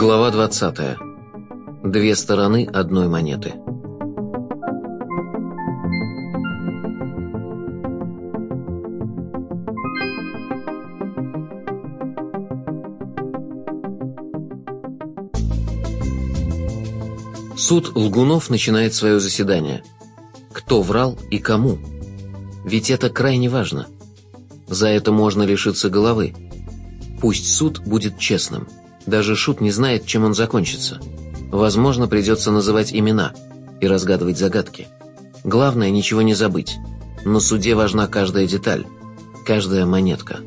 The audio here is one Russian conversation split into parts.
Глава 20. Две стороны одной монеты. Суд Лгунов начинает свое заседание. Кто врал и кому? Ведь это крайне важно. За это можно лишиться головы. Пусть суд будет честным. Даже Шут не знает, чем он закончится. Возможно, придется называть имена и разгадывать загадки. Главное, ничего не забыть. На суде важна каждая деталь, каждая монетка.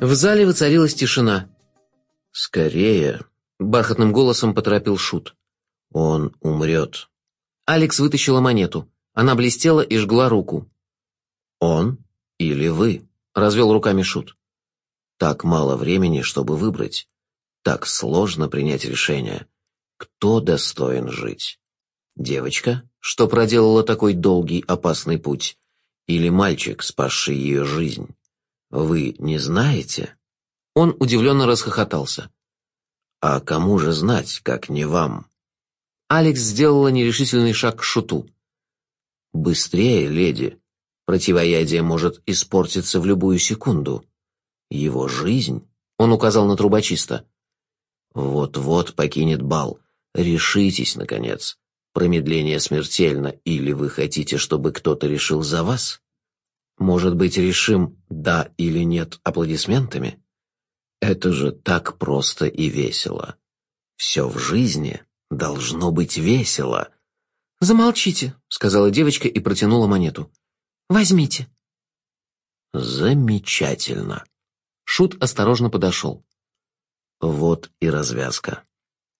В зале воцарилась тишина. «Скорее!» Бархатным голосом поторопил Шут. «Он умрет». Алекс вытащила монету. Она блестела и жгла руку. «Он или вы?» — развел руками Шут. «Так мало времени, чтобы выбрать. Так сложно принять решение. Кто достоин жить? Девочка, что проделала такой долгий опасный путь? Или мальчик, спасший ее жизнь? Вы не знаете?» Он удивленно расхохотался. «А кому же знать, как не вам?» Алекс сделала нерешительный шаг к шуту. «Быстрее, леди. Противоядие может испортиться в любую секунду. Его жизнь...» — он указал на трубочиста. «Вот-вот покинет бал. Решитесь, наконец. Промедление смертельно, или вы хотите, чтобы кто-то решил за вас? Может быть, решим «да» или «нет» аплодисментами?» Это же так просто и весело. Все в жизни должно быть весело. «Замолчите», — сказала девочка и протянула монету. «Возьмите». Замечательно. Шут осторожно подошел. Вот и развязка.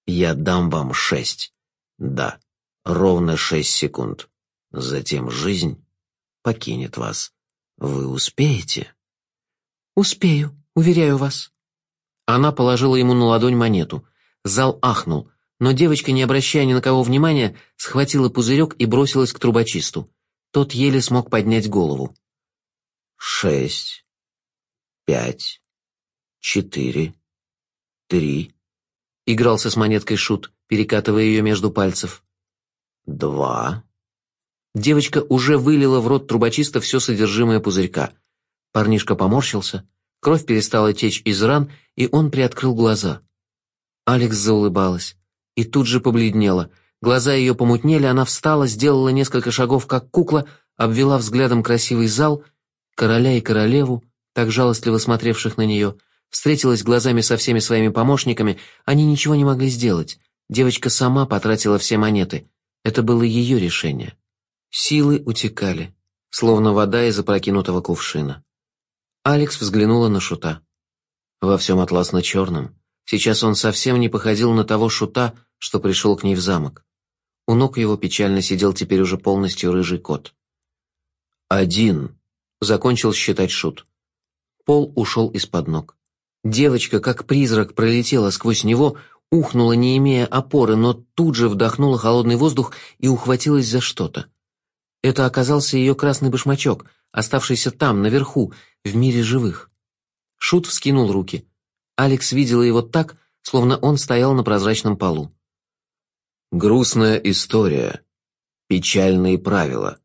Я дам вам шесть. Да, ровно шесть секунд. Затем жизнь покинет вас. Вы успеете? Успею, уверяю вас. Она положила ему на ладонь монету. Зал ахнул, но девочка, не обращая ни на кого внимания, схватила пузырек и бросилась к трубочисту. Тот еле смог поднять голову. «Шесть, пять, четыре, три...» Игрался с монеткой Шут, перекатывая ее между пальцев. «Два...» Девочка уже вылила в рот трубочиста все содержимое пузырька. Парнишка поморщился, Кровь перестала течь из ран, и он приоткрыл глаза. Алекс заулыбалась. И тут же побледнела. Глаза ее помутнели, она встала, сделала несколько шагов, как кукла, обвела взглядом красивый зал, короля и королеву, так жалостливо смотревших на нее, встретилась глазами со всеми своими помощниками, они ничего не могли сделать. Девочка сама потратила все монеты. Это было ее решение. Силы утекали, словно вода из опрокинутого кувшина. Алекс взглянула на Шута. Во всем атласно-черном. Сейчас он совсем не походил на того Шута, что пришел к ней в замок. У ног его печально сидел теперь уже полностью рыжий кот. «Один», — закончил считать Шут. Пол ушел из-под ног. Девочка, как призрак, пролетела сквозь него, ухнула, не имея опоры, но тут же вдохнула холодный воздух и ухватилась за что-то. Это оказался ее красный башмачок, оставшийся там, наверху, в мире живых. Шут вскинул руки. Алекс видела его так, словно он стоял на прозрачном полу. «Грустная история. Печальные правила.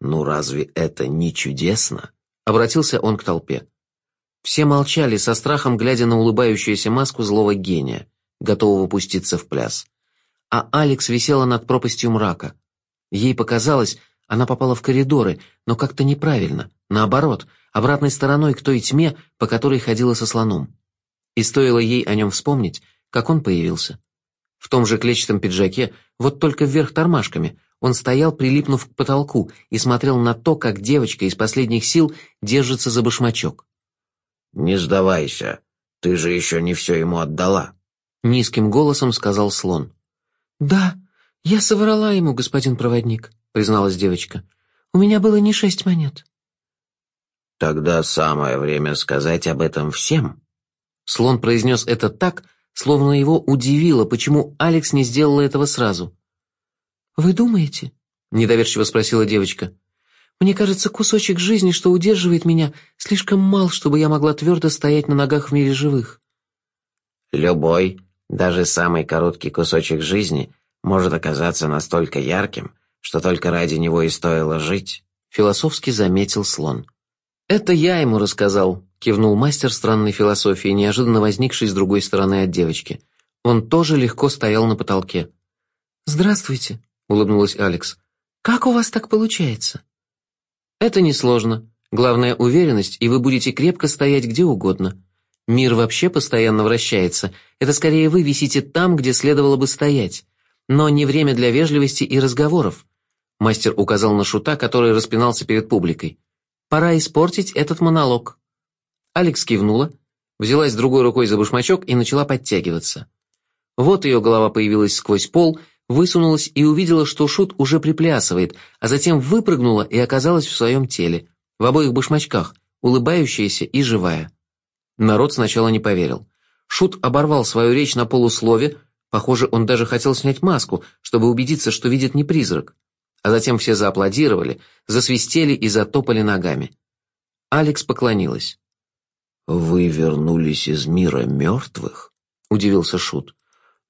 Ну разве это не чудесно?» Обратился он к толпе. Все молчали, со страхом глядя на улыбающуюся маску злого гения, готового пуститься в пляс. А Алекс висела над пропастью мрака. Ей показалось, она попала в коридоры, но как-то неправильно, наоборот, обратной стороной к той тьме, по которой ходила со слоном. И стоило ей о нем вспомнить, как он появился. В том же клетчатом пиджаке, вот только вверх тормашками, он стоял, прилипнув к потолку, и смотрел на то, как девочка из последних сил держится за башмачок. «Не сдавайся, ты же еще не все ему отдала», — низким голосом сказал слон. «Да, я соврала ему, господин проводник», призналась девочка. «У меня было не шесть монет». «Тогда самое время сказать об этом всем». Слон произнес это так, словно его удивило, почему Алекс не сделала этого сразу. «Вы думаете?» — недоверчиво спросила девочка. «Мне кажется, кусочек жизни, что удерживает меня, слишком мал, чтобы я могла твердо стоять на ногах в мире живых». «Любой, даже самый короткий кусочек жизни может оказаться настолько ярким, что только ради него и стоило жить», — философски заметил слон. «Это я ему рассказал», — кивнул мастер странной философии, неожиданно возникший с другой стороны от девочки. Он тоже легко стоял на потолке. «Здравствуйте», — улыбнулась Алекс. «Как у вас так получается?» «Это несложно. Главное — уверенность, и вы будете крепко стоять где угодно. Мир вообще постоянно вращается. Это скорее вы висите там, где следовало бы стоять. Но не время для вежливости и разговоров». Мастер указал на шута, который распинался перед публикой. Пора испортить этот монолог». Алекс кивнула, взялась другой рукой за башмачок и начала подтягиваться. Вот ее голова появилась сквозь пол, высунулась и увидела, что Шут уже приплясывает, а затем выпрыгнула и оказалась в своем теле, в обоих башмачках, улыбающаяся и живая. Народ сначала не поверил. Шут оборвал свою речь на полуслове, похоже, он даже хотел снять маску, чтобы убедиться, что видит не призрак а затем все зааплодировали, засвистели и затопали ногами. Алекс поклонилась. «Вы вернулись из мира мертвых?» — удивился Шут.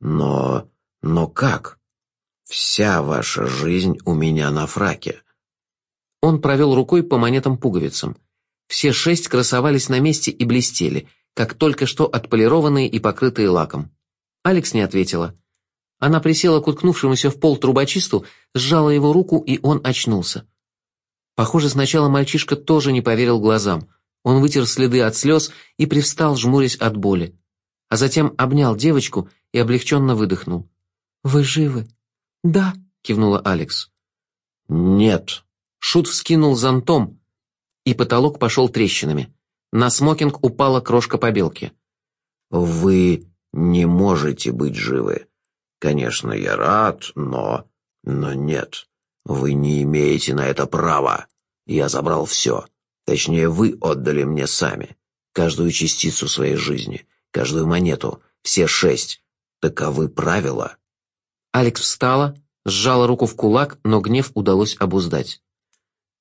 «Но... но как? Вся ваша жизнь у меня на фраке». Он провел рукой по монетам-пуговицам. Все шесть красовались на месте и блестели, как только что отполированные и покрытые лаком. Алекс не ответила. Она присела к уткнувшемуся в пол трубочисту, сжала его руку, и он очнулся. Похоже, сначала мальчишка тоже не поверил глазам. Он вытер следы от слез и привстал, жмурясь от боли. А затем обнял девочку и облегченно выдохнул. «Вы живы?» «Да», — кивнула Алекс. «Нет». Шут вскинул зонтом, и потолок пошел трещинами. На смокинг упала крошка побелки. «Вы не можете быть живы. Конечно, я рад, но... Но нет, вы не имеете на это права. Я забрал все. Точнее, вы отдали мне сами. Каждую частицу своей жизни, каждую монету, все шесть. Таковы правила. Алекс встала, сжала руку в кулак, но гнев удалось обуздать.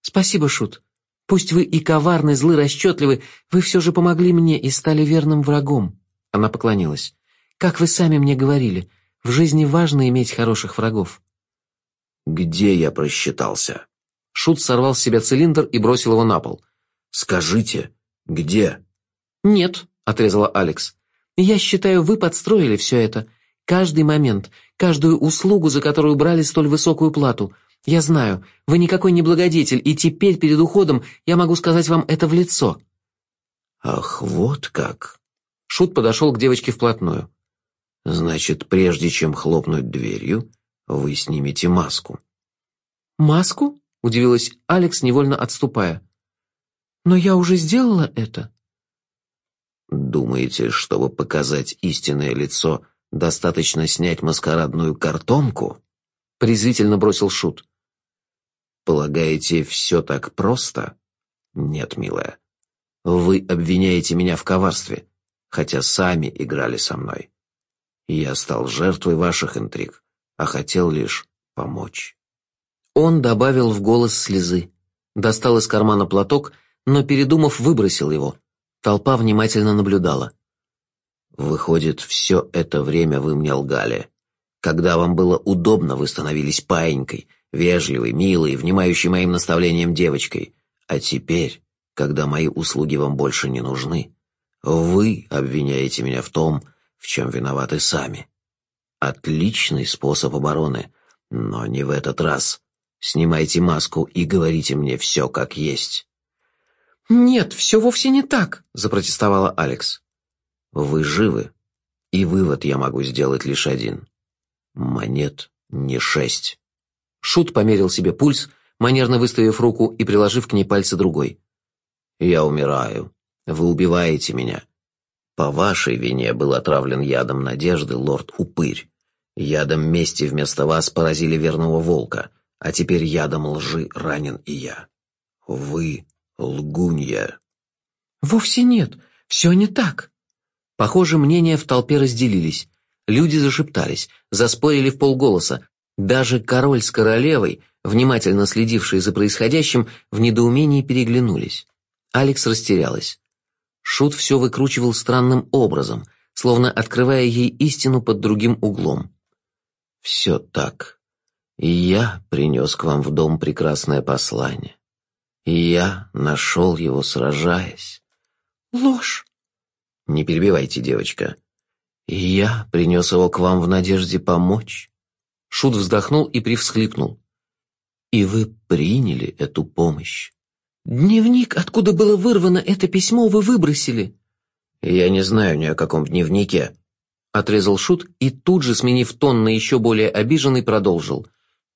«Спасибо, Шут. Пусть вы и коварны, злы, расчетливы, вы все же помогли мне и стали верным врагом». Она поклонилась. «Как вы сами мне говорили, в жизни важно иметь хороших врагов. «Где я просчитался?» Шут сорвал с себя цилиндр и бросил его на пол. «Скажите, где?» «Нет», — отрезала Алекс. «Я считаю, вы подстроили все это. Каждый момент, каждую услугу, за которую брали столь высокую плату. Я знаю, вы никакой не благодетель, и теперь перед уходом я могу сказать вам это в лицо». «Ах, вот как!» Шут подошел к девочке вплотную. Значит, прежде чем хлопнуть дверью, вы снимете маску. «Маску?» — удивилась Алекс, невольно отступая. «Но я уже сделала это». «Думаете, чтобы показать истинное лицо, достаточно снять маскарадную картонку?» — презрительно бросил Шут. «Полагаете, все так просто?» «Нет, милая. Вы обвиняете меня в коварстве, хотя сами играли со мной. Я стал жертвой ваших интриг, а хотел лишь помочь». Он добавил в голос слезы. Достал из кармана платок, но, передумав, выбросил его. Толпа внимательно наблюдала. «Выходит, все это время вы мне лгали. Когда вам было удобно, вы становились паинькой, вежливой, милой, внимающей моим наставлениям девочкой. А теперь, когда мои услуги вам больше не нужны, вы обвиняете меня в том, в чем виноваты сами. Отличный способ обороны, но не в этот раз. Снимайте маску и говорите мне все как есть». «Нет, все вовсе не так», — запротестовала Алекс. «Вы живы, и вывод я могу сделать лишь один. Монет не шесть». Шут померил себе пульс, манерно выставив руку и приложив к ней пальцы другой. «Я умираю. Вы убиваете меня. По вашей вине был отравлен ядом надежды лорд Упырь. Ядом мести вместо вас поразили верного волка, а теперь ядом лжи ранен и я. Вы лгунья. Вовсе нет, все не так. Похоже, мнения в толпе разделились. Люди зашептались, заспорили в полголоса. Даже король с королевой, внимательно следившие за происходящим, в недоумении переглянулись. Алекс растерялась. Шут все выкручивал странным образом, словно открывая ей истину под другим углом. «Все так. И я принес к вам в дом прекрасное послание. И я нашел его, сражаясь». «Ложь!» «Не перебивайте, девочка. И я принес его к вам в надежде помочь». Шут вздохнул и привсхлипнул. «И вы приняли эту помощь». «Дневник, откуда было вырвано это письмо, вы выбросили». «Я не знаю ни о каком дневнике», — отрезал Шут и тут же, сменив тон на еще более обиженный, продолжил.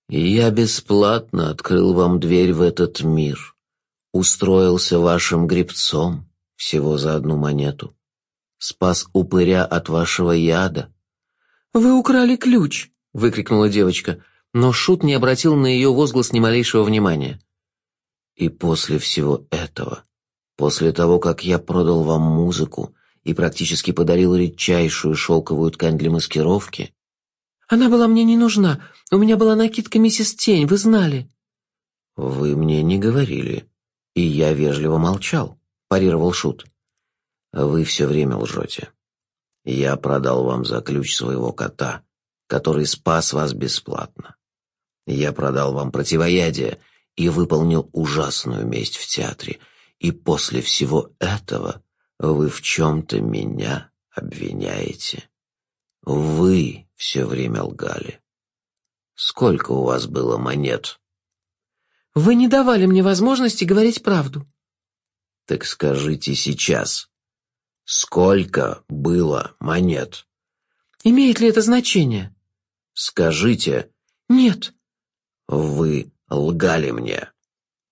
«Я бесплатно открыл вам дверь в этот мир, устроился вашим гребцом всего за одну монету, спас упыря от вашего яда». «Вы украли ключ», — выкрикнула девочка, но Шут не обратил на ее возглас ни малейшего внимания. И после всего этого, после того, как я продал вам музыку и практически подарил редчайшую шелковую ткань для маскировки... Она была мне не нужна. У меня была накидка миссис Тень, вы знали. Вы мне не говорили, и я вежливо молчал, парировал Шут. Вы все время лжете. Я продал вам за ключ своего кота, который спас вас бесплатно. Я продал вам противоядие, и выполнил ужасную месть в театре. И после всего этого вы в чем-то меня обвиняете. Вы все время лгали. Сколько у вас было монет? Вы не давали мне возможности говорить правду. Так скажите сейчас, сколько было монет? Имеет ли это значение? Скажите. Нет. Вы лгали мне».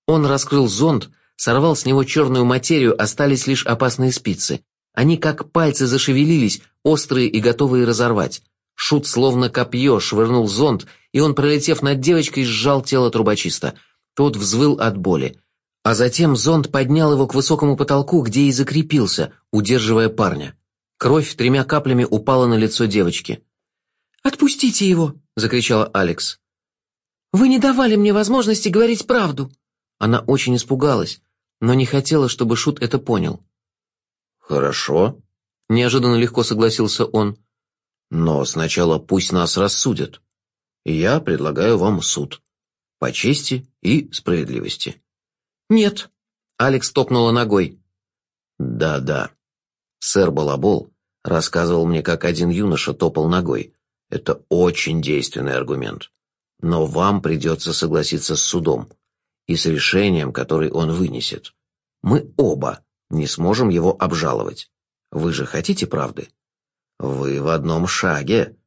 Он раскрыл зонт, сорвал с него черную материю, остались лишь опасные спицы. Они как пальцы зашевелились, острые и готовые разорвать. Шут словно копье швырнул зонт, и он, пролетев над девочкой, сжал тело трубочиста. Тот взвыл от боли. А затем зонт поднял его к высокому потолку, где и закрепился, удерживая парня. Кровь тремя каплями упала на лицо девочки. «Отпустите его!» — закричала Алекс. Вы не давали мне возможности говорить правду!» Она очень испугалась, но не хотела, чтобы Шут это понял. «Хорошо», — неожиданно легко согласился он. «Но сначала пусть нас рассудят. Я предлагаю вам суд. По чести и справедливости». «Нет», — Алекс топнула ногой. «Да-да. Сэр Балабол рассказывал мне, как один юноша топал ногой. Это очень действенный аргумент. Но вам придется согласиться с судом и с решением, которое он вынесет. Мы оба не сможем его обжаловать. Вы же хотите правды? Вы в одном шаге.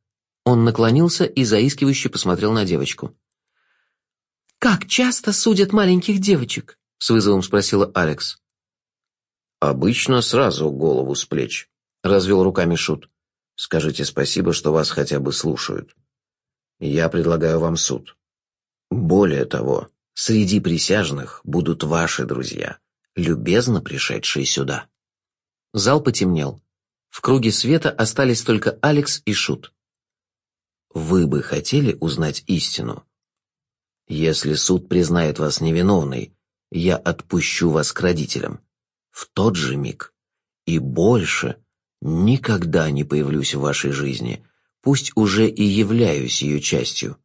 Он наклонился и заискивающе посмотрел на девочку. «Как часто судят маленьких девочек?» — с вызовом спросила Алекс. «Обычно сразу голову с плеч», — развел руками Шут. «Скажите спасибо, что вас хотя бы слушают. Я предлагаю вам суд. Более того, среди присяжных будут ваши друзья, любезно пришедшие сюда». Зал потемнел. В круге света остались только Алекс и Шут. «Вы бы хотели узнать истину? Если суд признает вас невиновной, я отпущу вас к родителям. В тот же миг. И больше никогда не появлюсь в вашей жизни, пусть уже и являюсь ее частью.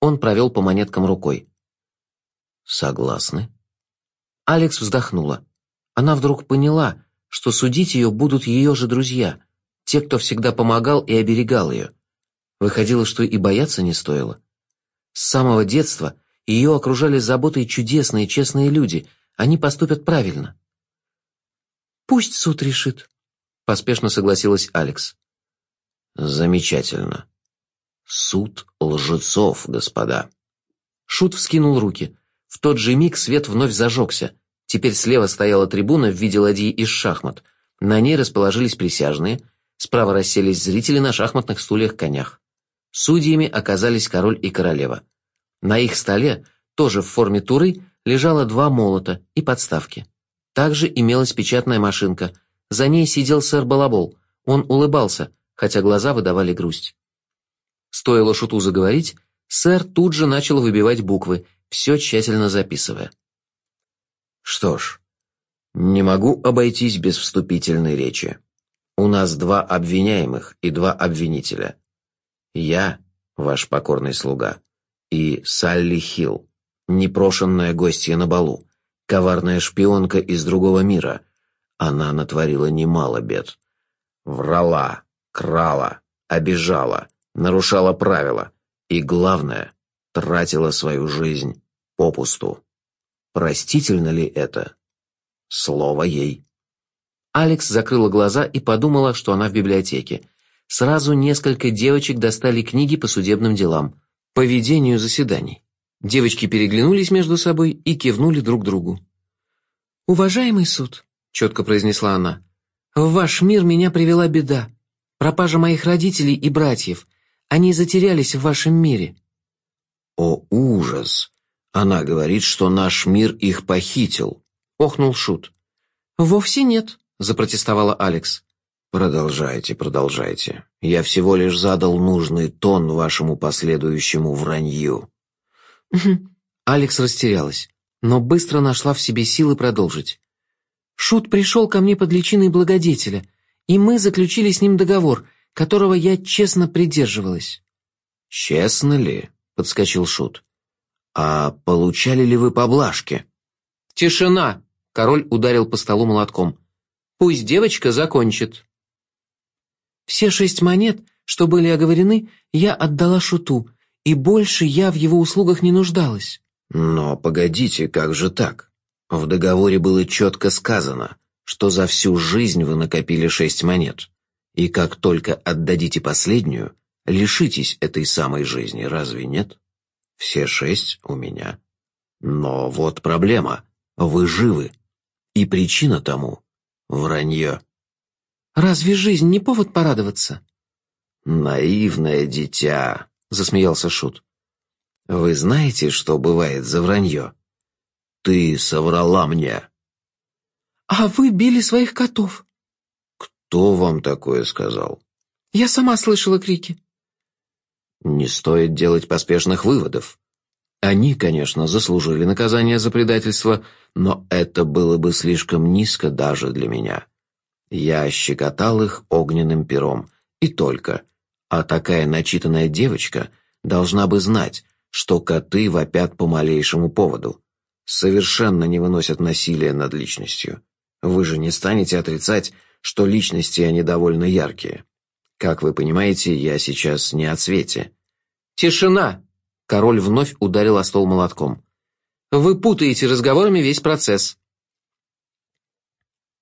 Он провел по монеткам рукой. Согласны? Алекс вздохнула. Она вдруг поняла, что судить ее будут ее же друзья, те, кто всегда помогал и оберегал ее. Выходило, что и бояться не стоило. С самого детства ее окружали заботой чудесные, честные люди. Они поступят правильно. «Пусть суд решит», — поспешно согласилась Алекс. Замечательно. Суд лжецов, господа. Шут вскинул руки. В тот же миг свет вновь зажегся. Теперь слева стояла трибуна в виде ладьи из шахмат. На ней расположились присяжные. Справа расселись зрители на шахматных стульях-конях. Судьями оказались король и королева. На их столе, тоже в форме туры, лежало два молота и подставки. Также имелась печатная машинка. За ней сидел сэр Балабол – Он улыбался, хотя глаза выдавали грусть. Стоило Шуту заговорить, сэр тут же начал выбивать буквы, все тщательно записывая. «Что ж, не могу обойтись без вступительной речи. У нас два обвиняемых и два обвинителя. Я, ваш покорный слуга, и Салли Хилл, непрошенная гостья на балу, коварная шпионка из другого мира. Она натворила немало бед. Врала, крала, обижала, нарушала правила и, главное, тратила свою жизнь попусту. Простительно ли это? Слово ей. Алекс закрыла глаза и подумала, что она в библиотеке. Сразу несколько девочек достали книги по судебным делам, по ведению заседаний. Девочки переглянулись между собой и кивнули друг другу. «Уважаемый суд», — четко произнесла она, — «в ваш мир меня привела беда. Пропажа моих родителей и братьев. Они затерялись в вашем мире». «О, ужас! Она говорит, что наш мир их похитил», — охнул Шут. «Вовсе нет», — запротестовала Алекс. «Продолжайте, продолжайте. Я всего лишь задал нужный тон вашему последующему вранью». Алекс растерялась, но быстро нашла в себе силы продолжить. «Шут пришел ко мне под личиной благодетеля, и мы заключили с ним договор, которого я честно придерживалась». «Честно ли?» — подскочил Шут. «А получали ли вы поблажки?» «Тишина!» — король ударил по столу молотком. Пусть девочка закончит. Все шесть монет, что были оговорены, я отдала Шуту, и больше я в его услугах не нуждалась. Но погодите, как же так? В договоре было четко сказано, что за всю жизнь вы накопили шесть монет, и как только отдадите последнюю, лишитесь этой самой жизни, разве нет? Все шесть у меня. Но вот проблема. Вы живы. И причина тому Вранье. «Разве жизнь не повод порадоваться?» «Наивное дитя», — засмеялся Шут. «Вы знаете, что бывает за вранье? Ты соврала мне». «А вы били своих котов». «Кто вам такое сказал?» «Я сама слышала крики». «Не стоит делать поспешных выводов. Они, конечно, заслужили наказание за предательство, но это было бы слишком низко даже для меня. Я щекотал их огненным пером, и только. А такая начитанная девочка должна бы знать, что коты вопят по малейшему поводу. Совершенно не выносят насилия над личностью. Вы же не станете отрицать, что личности они довольно яркие. Как вы понимаете, я сейчас не о цвете. «Тишина!» Король вновь ударил о стол молотком. «Вы путаете разговорами весь процесс».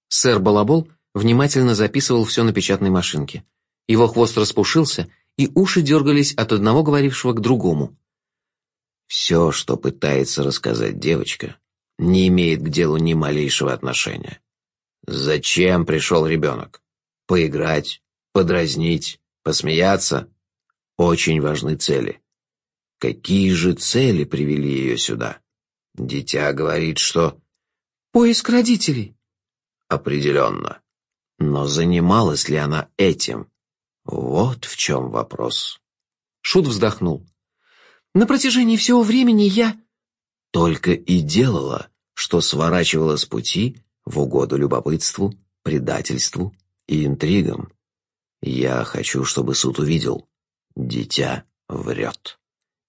Сэр Балабол внимательно записывал все на печатной машинке. Его хвост распушился, и уши дергались от одного говорившего к другому. «Все, что пытается рассказать девочка, не имеет к делу ни малейшего отношения. Зачем пришел ребенок? Поиграть, подразнить, посмеяться? Очень важны цели. Какие же цели привели ее сюда? Дитя говорит, что... Поиск родителей. Определенно. Но занималась ли она этим? Вот в чем вопрос. Шут вздохнул. На протяжении всего времени я... Только и делала, что сворачивала с пути в угоду любопытству, предательству и интригам. Я хочу, чтобы суд увидел. Дитя врет.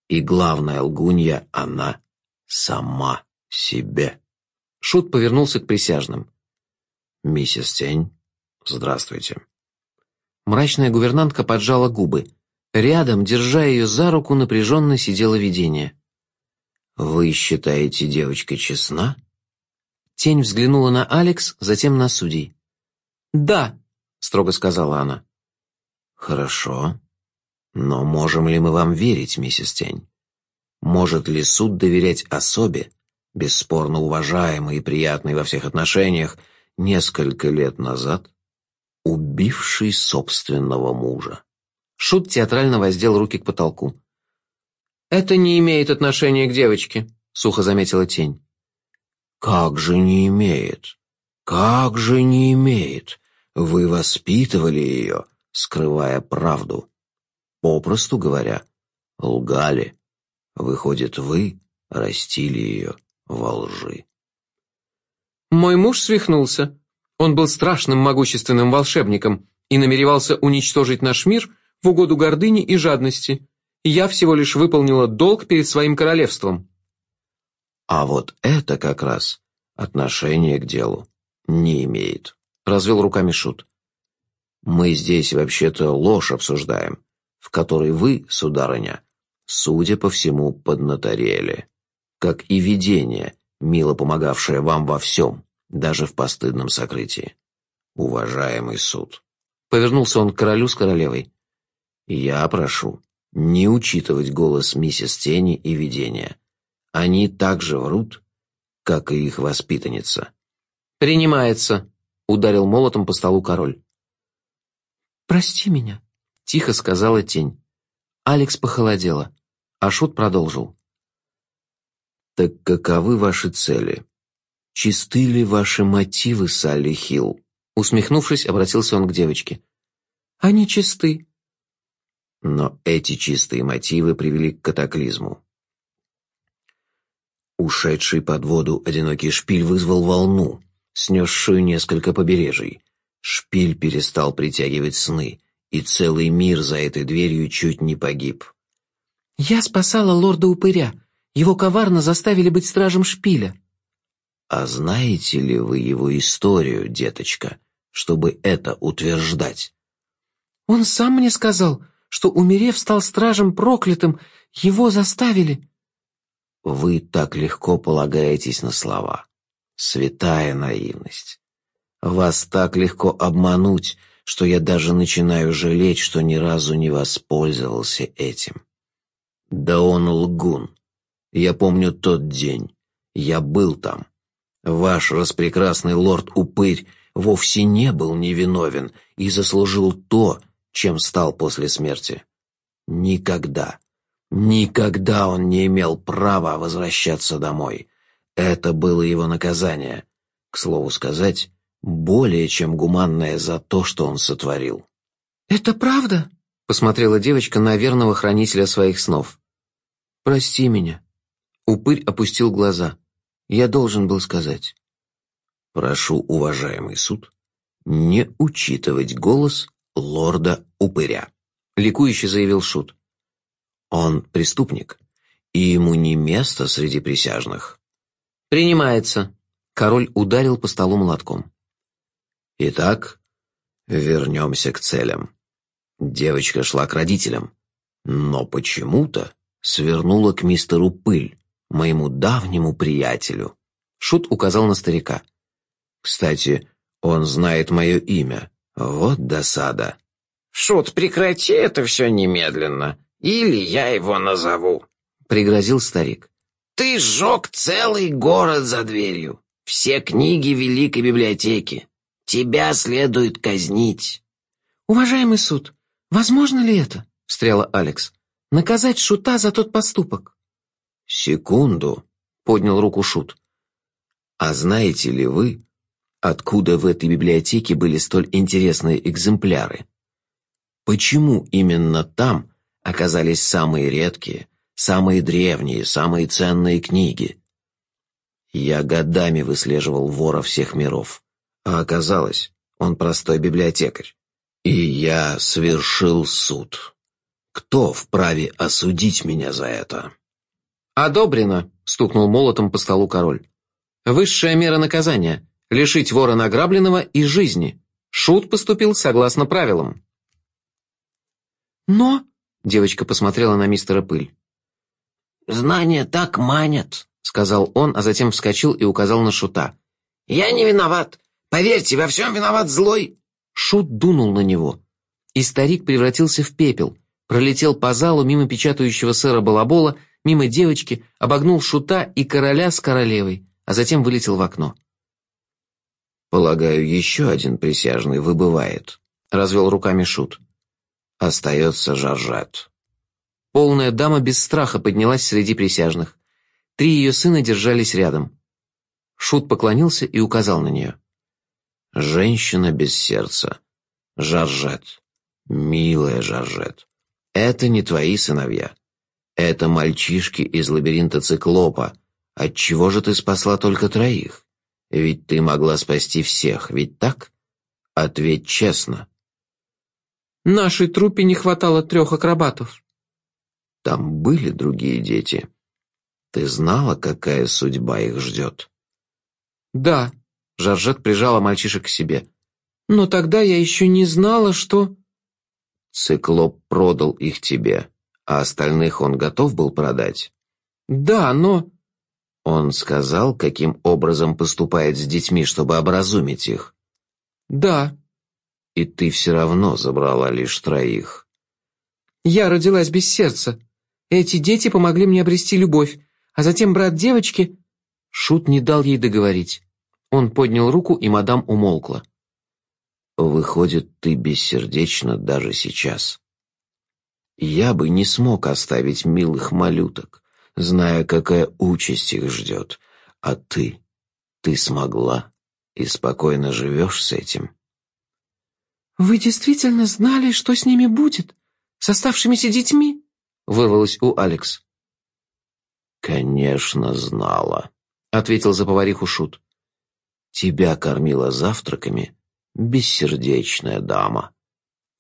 И главная лгунья она сама себе. Шут повернулся к присяжным. «Миссис Тень, здравствуйте». Мрачная гувернантка поджала губы. Рядом, держа ее за руку, напряженно сидело видение. «Вы считаете, девочка честна?» Тень взглянула на Алекс, затем на судей. «Да», — строго сказала она. «Хорошо. Но можем ли мы вам верить, миссис Тень? Может ли суд доверять особе, бесспорно уважаемой и приятной во всех отношениях, несколько лет назад, убившей собственного мужа? Шут театрально воздел руки к потолку. «Это не имеет отношения к девочке», — сухо заметила тень. «Как же не имеет? Как же не имеет? Вы воспитывали ее, скрывая правду. Попросту говоря, лгали. Выходит, вы растили ее во лжи. Мой муж свихнулся. Он был страшным могущественным волшебником и намеревался уничтожить наш мир в угоду гордыни и жадности. Я всего лишь выполнила долг перед своим королевством. А вот это как раз отношение к делу не имеет, развел руками Шут. Мы здесь вообще-то ложь обсуждаем, в которой вы, сударыня, судя по всему, поднаторели, как и видение, мило помогавшее вам во всем, даже в постыдном сокрытии. Уважаемый суд. Повернулся он к королю с королевой. Я прошу не учитывать голос миссис Тени и видения. Они так же врут, как и их воспитанница. «Принимается», — ударил молотом по столу король. «Прости меня», — тихо сказала тень. Алекс похолодела, а Шут продолжил. «Так каковы ваши цели? Чисты ли ваши мотивы, Салли Хилл?» Усмехнувшись, обратился он к девочке. «Они чисты». Но эти чистые мотивы привели к катаклизму. Ушедший под воду одинокий шпиль вызвал волну, снесшую несколько побережий. Шпиль перестал притягивать сны, и целый мир за этой дверью чуть не погиб. «Я спасала лорда-упыря. Его коварно заставили быть стражем шпиля». «А знаете ли вы его историю, деточка, чтобы это утверждать?» «Он сам мне сказал, что, умерев, стал стражем проклятым. Его заставили...» Вы так легко полагаетесь на слова. Святая наивность. Вас так легко обмануть, что я даже начинаю жалеть, что ни разу не воспользовался этим. Да он лгун. Я помню тот день. Я был там. Ваш распрекрасный лорд-упырь вовсе не был невиновен и заслужил то, чем стал после смерти. Никогда, Никогда он не имел права возвращаться домой. Это было его наказание. К слову сказать, более чем гуманное за то, что он сотворил. «Это правда?» — посмотрела девочка на верного хранителя своих снов. «Прости меня». Упырь опустил глаза. «Я должен был сказать». «Прошу, уважаемый суд, не учитывать голос лорда-упыря», — ликующе заявил Шут. Он преступник, и ему не место среди присяжных. «Принимается», — король ударил по столу молотком. «Итак, вернемся к целям. Девочка шла к родителям, но почему-то свернула к мистеру Пыль, моему давнему приятелю». Шут указал на старика. «Кстати, он знает мое имя. Вот досада». «Шут, прекрати это все немедленно», или я его назову», — пригрозил старик. «Ты сжег целый город за дверью, все книги Великой Библиотеки. Тебя следует казнить». «Уважаемый суд, возможно ли это?» — встряла Алекс. «Наказать Шута за тот поступок?» «Секунду», — поднял руку Шут. «А знаете ли вы, откуда в этой библиотеке были столь интересные экземпляры? Почему именно там оказались самые редкие, самые древние, самые ценные книги. Я годами выслеживал вора всех миров, а оказалось, он простой библиотекарь. И я совершил суд. Кто вправе осудить меня за это? «Одобрено», — стукнул молотом по столу король. «Высшая мера наказания — лишить вора награбленного и жизни. Шут поступил согласно правилам». «Но», Девочка посмотрела на мистера Пыль. «Знания так манят», — сказал он, а затем вскочил и указал на Шута. «Я не виноват. Поверьте, во всем виноват злой». Шут дунул на него, и старик превратился в пепел, пролетел по залу мимо печатающего сэра Балабола, мимо девочки, обогнул Шута и короля с королевой, а затем вылетел в окно. «Полагаю, еще один присяжный выбывает», — развел руками Шут. Остается Жаржат. Полная дама без страха поднялась среди присяжных. Три ее сына держались рядом. Шут поклонился и указал на нее. Женщина без сердца. Жоржет. Милая Жоржет. Это не твои сыновья. Это мальчишки из лабиринта циклопа. Отчего же ты спасла только троих? Ведь ты могла спасти всех, ведь так? Ответь честно. Нашей труппе не хватало трех акробатов. Там были другие дети. Ты знала, какая судьба их ждет? Да. Жоржет прижала мальчишек к себе. Но тогда я еще не знала, что... Циклоп продал их тебе, а остальных он готов был продать? Да, но... Он сказал, каким образом поступает с детьми, чтобы образумить их? Да. И ты все равно забрала лишь троих. Я родилась без сердца. Эти дети помогли мне обрести любовь, а затем брат девочки... Шут не дал ей договорить. Он поднял руку, и мадам умолкла. Выходит, ты бессердечна даже сейчас. Я бы не смог оставить милых малюток, зная, какая участь их ждет. А ты, ты смогла и спокойно живешь с этим. «Вы действительно знали, что с ними будет? С оставшимися детьми?» — вырвалось у Алекс. «Конечно, знала», — ответил за повариху Шут. «Тебя кормила завтраками бессердечная дама.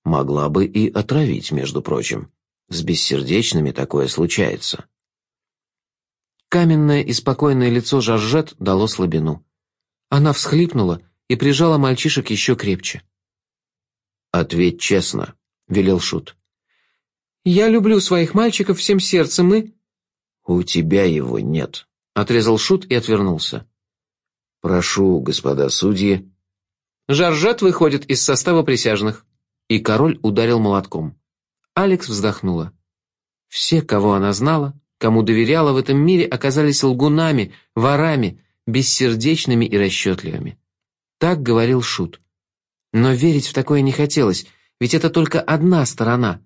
Могла бы и отравить, между прочим. С бессердечными такое случается. Каменное и спокойное лицо Жоржет дало слабину. Она всхлипнула и прижала мальчишек еще крепче. «Ответь честно», — велел Шут. «Я люблю своих мальчиков всем сердцем и...» «У тебя его нет», — отрезал Шут и отвернулся. «Прошу, господа судьи, Жаржат выходит из состава присяжных». И король ударил молотком. Алекс вздохнула. Все, кого она знала, кому доверяла в этом мире, оказались лгунами, ворами, бессердечными и расчетливыми. Так говорил Шут. Но верить в такое не хотелось, ведь это только одна сторона.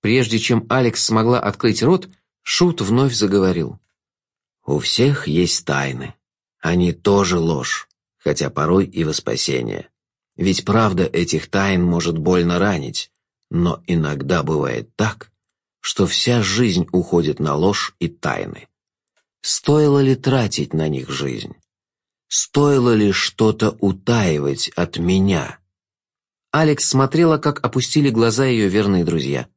Прежде чем Алекс смогла открыть рот, Шут вновь заговорил. «У всех есть тайны. Они тоже ложь, хотя порой и во спасение. Ведь правда этих тайн может больно ранить, но иногда бывает так, что вся жизнь уходит на ложь и тайны. Стоило ли тратить на них жизнь? Стоило ли что-то утаивать от меня? Алекс смотрела, как опустили глаза ее верные друзья.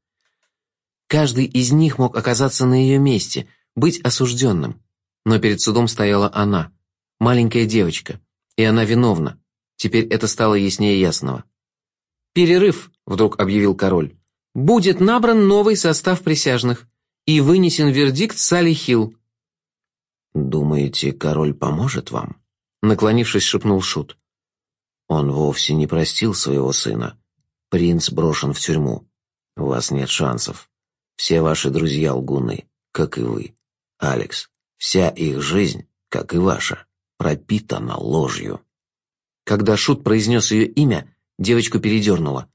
Каждый из них мог оказаться на ее месте, быть осужденным. Но перед судом стояла она, маленькая девочка, и она виновна, Теперь это стало яснее ясного. «Перерыв», — вдруг объявил король. «Будет набран новый состав присяжных и вынесен вердикт Салли Хилл». «Думаете, король поможет вам?» Наклонившись, шепнул Шут. «Он вовсе не простил своего сына. Принц брошен в тюрьму. У вас нет шансов. Все ваши друзья лгуны, как и вы. Алекс, вся их жизнь, как и ваша, пропитана ложью». Когда Шут произнес ее имя, девочку передернуло.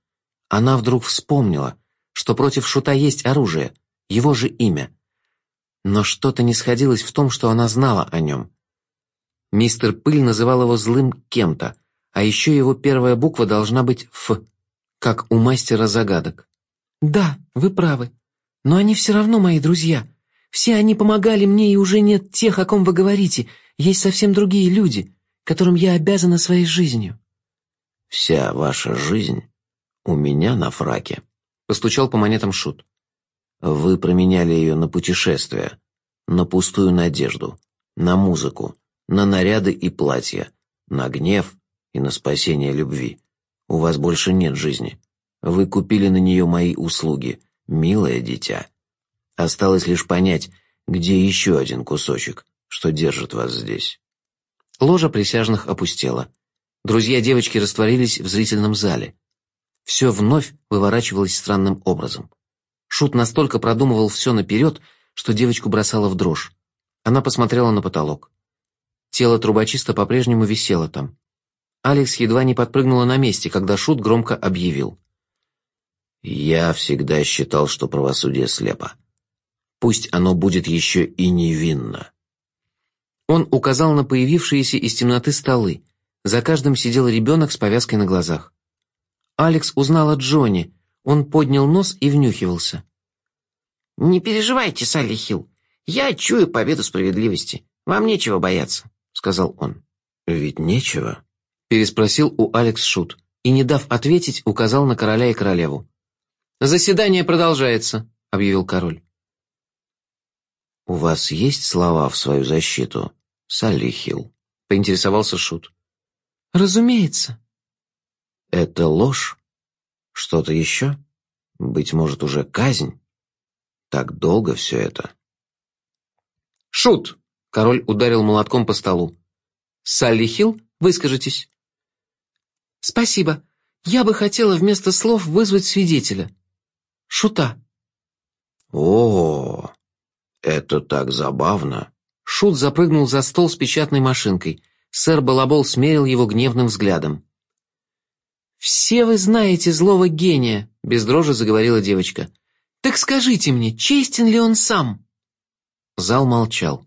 Она вдруг вспомнила, что против Шута есть оружие, его же имя. Но что-то не сходилось в том, что она знала о нем. Мистер Пыль называл его злым кем-то, а еще его первая буква должна быть «Ф», как у мастера загадок. «Да, вы правы. Но они все равно мои друзья. Все они помогали мне, и уже нет тех, о ком вы говорите. Есть совсем другие люди которым я обязана своей жизнью». «Вся ваша жизнь у меня на фраке», — постучал по монетам Шут. «Вы променяли ее на путешествие, на пустую надежду, на музыку, на наряды и платья, на гнев и на спасение любви. У вас больше нет жизни. Вы купили на нее мои услуги, милое дитя. Осталось лишь понять, где еще один кусочек, что держит вас здесь». Ложа присяжных опустела. Друзья девочки растворились в зрительном зале. Все вновь выворачивалось странным образом. Шут настолько продумывал все наперед, что девочку бросала в дрожь. Она посмотрела на потолок. Тело трубочиста по-прежнему висело там. Алекс едва не подпрыгнула на месте, когда Шут громко объявил. «Я всегда считал, что правосудие слепо. Пусть оно будет еще и невинно. Он указал на появившиеся из темноты столы. За каждым сидел ребенок с повязкой на глазах. Алекс узнал о Джонни. Он поднял нос и внюхивался. «Не переживайте, Салли Хилл. Я чую победу справедливости. Вам нечего бояться», — сказал он. «Ведь нечего?» — переспросил у Алекс Шут и, не дав ответить, указал на короля и королеву. «Заседание продолжается», — объявил король. «У вас есть слова в свою защиту, Салли Хилл?» — поинтересовался Шут. «Разумеется». «Это ложь? Что-то еще? Быть может, уже казнь? Так долго все это?» «Шут!» — король ударил молотком по столу. «Салли Хилл, выскажитесь». «Спасибо. Я бы хотела вместо слов вызвать свидетеля. Шута». «О, это так забавно!» Шут запрыгнул за стол с печатной машинкой. Сэр Балабол смерил его гневным взглядом. «Все вы знаете злого гения», — без дрожи заговорила девочка. «Так скажите мне, честен ли он сам?» Зал молчал.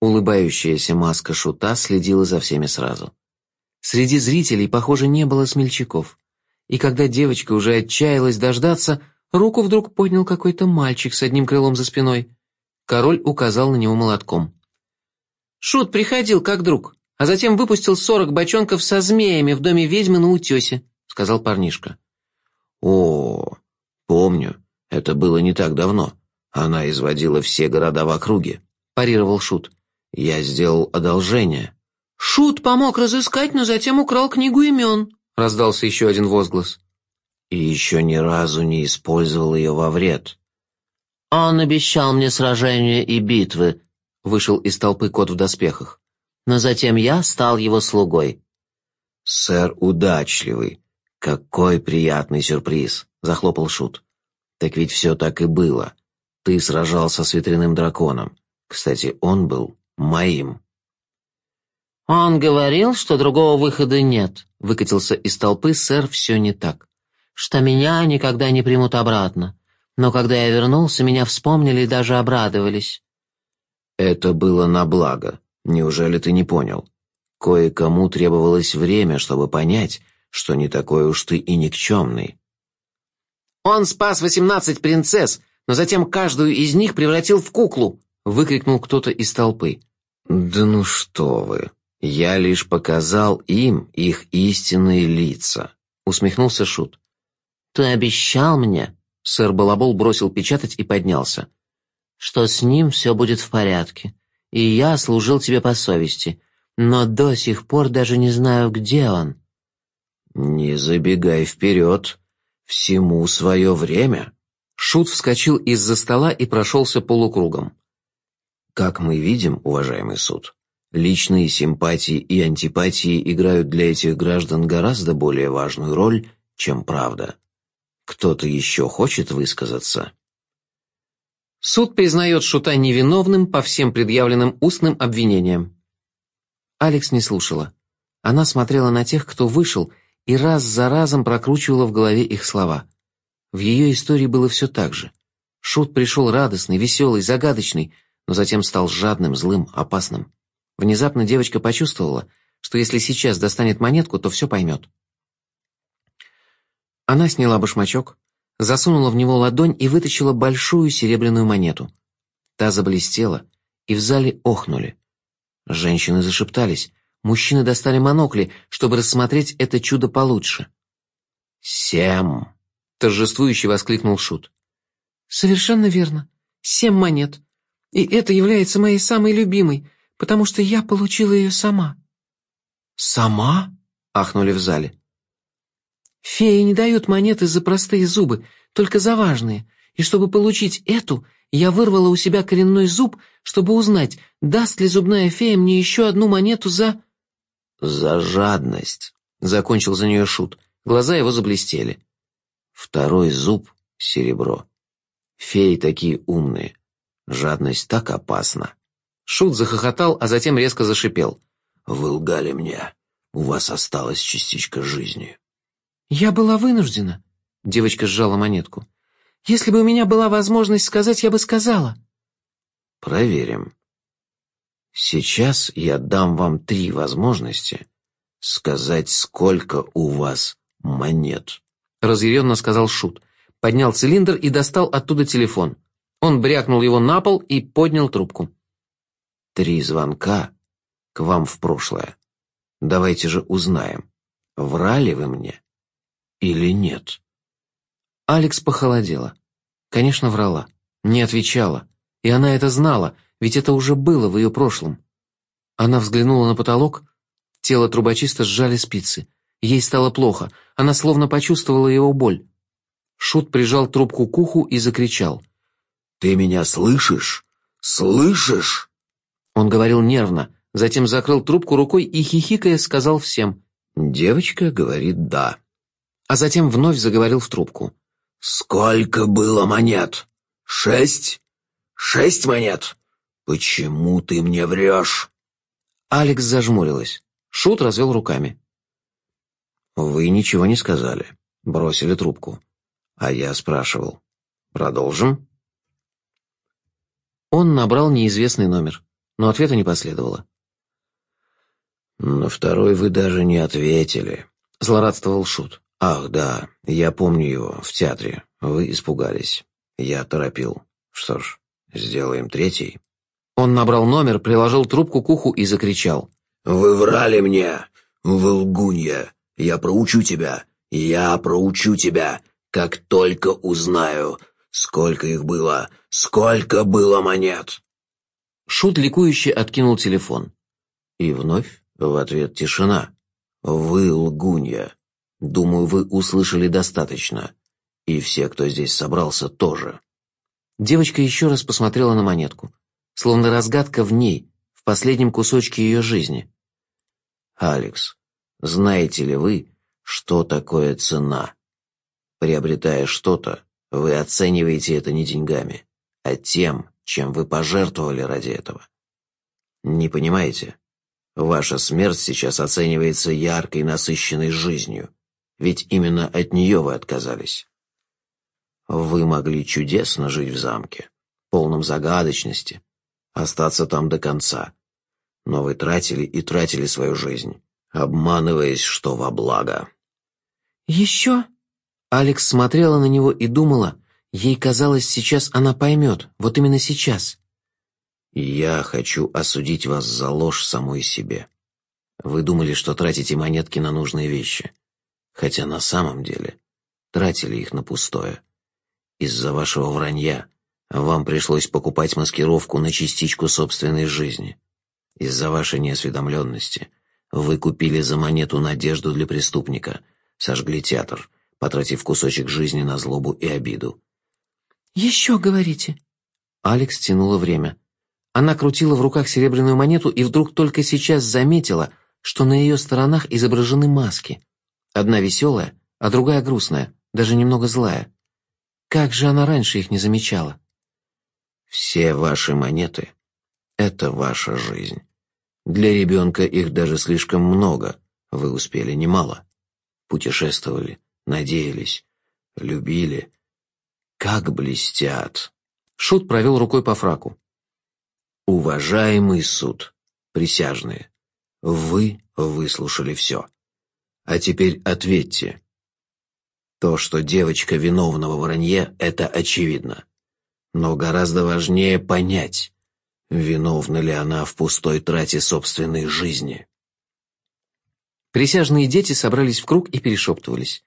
Улыбающаяся маска шута следила за всеми сразу. Среди зрителей, похоже, не было смельчаков. И когда девочка уже отчаялась дождаться, руку вдруг поднял какой-то мальчик с одним крылом за спиной. Король указал на него молотком. «Шут приходил как друг, а затем выпустил сорок бочонков со змеями в доме ведьмы на утесе», — сказал парнишка. «О, помню, это было не так давно. Она изводила все города в округе», — парировал Шут. «Я сделал одолжение». «Шут помог разыскать, но затем украл книгу имен», — раздался еще один возглас. «И еще ни разу не использовал ее во вред». «Он обещал мне сражения и битвы», — вышел из толпы кот в доспехах. «Но затем я стал его слугой». «Сэр удачливый! Какой приятный сюрприз!» — захлопал Шут. «Так ведь все так и было. Ты сражался с ветряным драконом. Кстати, он был моим». «Он говорил, что другого выхода нет», — выкатился из толпы сэр «все не так». «Что меня никогда не примут обратно. Но когда я вернулся, меня вспомнили и даже обрадовались». «Это было на благо. Неужели ты не понял? Кое-кому требовалось время, чтобы понять, что не такой уж ты и никчемный». «Он спас восемнадцать принцесс, но затем каждую из них превратил в куклу!» — выкрикнул кто-то из толпы. «Да ну что вы! Я лишь показал им их истинные лица», — усмехнулся Шут. «Ты обещал мне?» — сэр Балабол бросил печатать и поднялся. «Что с ним все будет в порядке, и я служил тебе по совести, но до сих пор даже не знаю, где он». «Не забегай вперед. Всему свое время», Шут вскочил из-за стола и прошелся полукругом. Как мы видим, уважаемый суд, личные симпатии и антипатии играют для этих граждан гораздо более важную роль, чем правда. Кто-то еще хочет высказаться? Суд признает Шута невиновным по всем предъявленным устным обвинениям. Алекс не слушала. Она смотрела на тех, кто вышел, и раз за разом прокручивала в голове их слова. В ее истории было все так же. Шут пришел радостный, веселый, загадочный, но затем стал жадным, злым, опасным. Внезапно девочка почувствовала, что если сейчас достанет монетку, то все поймет. Она сняла башмачок, засунула в него ладонь и вытащила большую серебряную монету. Та заблестела, и в зале охнули. Женщины зашептались, мужчины достали монокли, чтобы рассмотреть это чудо получше. «Семь!» торжествующе воскликнул Шут. «Совершенно верно. Семь монет. И это является моей самой любимой, потому что я получила ее сама». «Сама?» — ахнули в зале. «Феи не дают монеты за простые зубы, только за важные, и чтобы получить эту, я вырвала у себя коренной зуб, чтобы узнать, даст ли зубная фея мне еще одну монету за...» «За жадность», — закончил за нее Шут. Глаза его заблестели. Второй зуб — серебро. Феи такие умные. Жадность так опасна. Шут захохотал, а затем резко зашипел. «Вы лгали мне. У вас осталась частичка жизни». «Я была вынуждена», — девочка сжала монетку. «Если бы у меня была возможность сказать, я бы сказала». «Проверим. Сейчас я дам вам три возможности, сказать, сколько у вас монет?» Разъяренно сказал Шут. Поднял цилиндр и достал оттуда телефон. Он брякнул его на пол и поднял трубку. «Три звонка к вам в прошлое. Давайте же узнаем, врали вы мне или нет?» Алекс похолодела. Конечно, врала. Не отвечала. И она это знала, ведь это уже было в ее прошлом. Она взглянула на потолок. Тело трубочиста сжали спицы. Ей стало плохо. Она словно почувствовала его боль. Шут прижал трубку к уху и закричал. «Ты меня слышишь? Слышишь?» Он говорил нервно, затем закрыл трубку рукой и, хихикая, сказал всем. «Девочка говорит «да». А затем вновь заговорил в трубку. «Сколько было монет? Шесть? Шесть монет? Почему ты мне врешь?» Алекс зажмурилась. Шут развел руками. «Вы ничего не сказали. Бросили трубку. А я спрашивал. Продолжим?» Он набрал неизвестный номер, но ответа не последовало. «На второй вы даже не ответили», — злорадствовал Шут. «Ах, да, я помню его, в театре. Вы испугались. Я торопил. Что ж, сделаем третий». Он набрал номер, приложил трубку к уху и закричал. «Вы врали мне! Вы лгунья! Я проучу тебя! Я проучу тебя! Как только узнаю, сколько их было, сколько было монет!» Шут ликующе откинул телефон. И вновь в ответ тишина. «Вы лгунья!» Думаю, вы услышали достаточно. И все, кто здесь собрался, тоже». Девочка еще раз посмотрела на монетку. Словно разгадка в ней, в последнем кусочке ее жизни. «Алекс, знаете ли вы, что такое цена? Приобретая что-то, вы оцениваете это не деньгами, а тем, чем вы пожертвовали ради этого. Не понимаете? Ваша смерть сейчас оценивается яркой, насыщенной жизнью, ведь именно от нее вы отказались. Вы могли чудесно жить в замке, полном загадочности, остаться там до конца. Но вы тратили и тратили свою жизнь, обманываясь, что во благо. «Еще?» Алекс смотрела на него и думала, ей казалось, сейчас она поймет, вот именно сейчас. «Я хочу осудить вас за ложь самой себе. Вы думали, что тратите монетки на нужные вещи хотя на самом деле тратили их на пустое. Из-за вашего вранья вам пришлось покупать маскировку на частичку собственной жизни. Из-за вашей неосведомленности вы купили за монету надежду для преступника, сожгли театр, потратив кусочек жизни на злобу и обиду. «Еще говорите». Алекс тянула время. Она крутила в руках серебряную монету и вдруг только сейчас заметила, что на ее сторонах изображены маски. Одна веселая, а другая грустная, даже немного злая. Как же она раньше их не замечала? Все ваши монеты — это ваша жизнь. Для ребенка их даже слишком много, вы успели немало. Путешествовали, надеялись, любили. Как блестят! Шут провел рукой по фраку. Уважаемый суд, присяжные, вы выслушали все. А теперь ответьте. То, что девочка виновна во вранье, это очевидно. Но гораздо важнее понять, виновна ли она в пустой трате собственной жизни. Присяжные дети собрались в круг и перешептывались.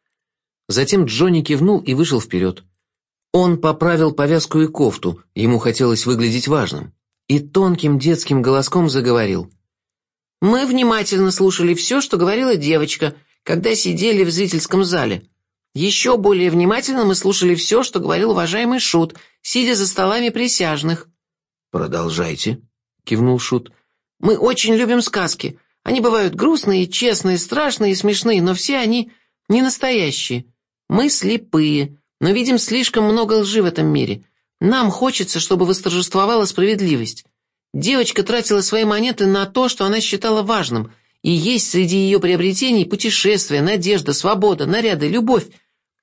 Затем Джонни кивнул и вышел вперед. Он поправил повязку и кофту, ему хотелось выглядеть важным, и тонким детским голоском заговорил. «Мы внимательно слушали все, что говорила девочка, когда сидели в зрительском зале. Еще более внимательно мы слушали все, что говорил уважаемый Шут, сидя за столами присяжных». «Продолжайте», — кивнул Шут. «Мы очень любим сказки. Они бывают грустные, честные, страшные и смешные, но все они не настоящие. Мы слепые, но видим слишком много лжи в этом мире. Нам хочется, чтобы восторжествовала справедливость. Девочка тратила свои монеты на то, что она считала важным — и есть среди ее приобретений путешествия, надежда, свобода, наряды, любовь.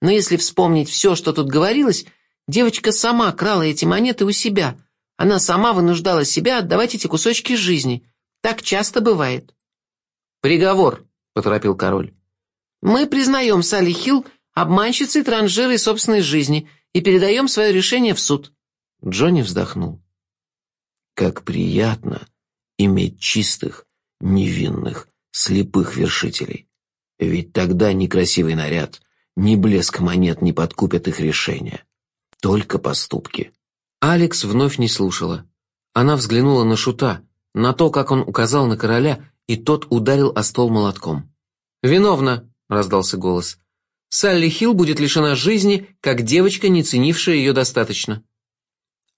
Но если вспомнить все, что тут говорилось, девочка сама крала эти монеты у себя. Она сама вынуждала себя отдавать эти кусочки жизни. Так часто бывает. «Приговор», — поторопил король. «Мы признаем Салли Хилл обманщицей транжирой собственной жизни и передаем свое решение в суд». Джонни вздохнул. «Как приятно иметь чистых, невинных, слепых вершителей. Ведь тогда ни красивый наряд, ни блеск монет не подкупят их решения. Только поступки». Алекс вновь не слушала. Она взглянула на Шута, на то, как он указал на короля, и тот ударил о стол молотком. «Виновна!» — раздался голос. «Салли Хилл будет лишена жизни, как девочка, не ценившая ее достаточно».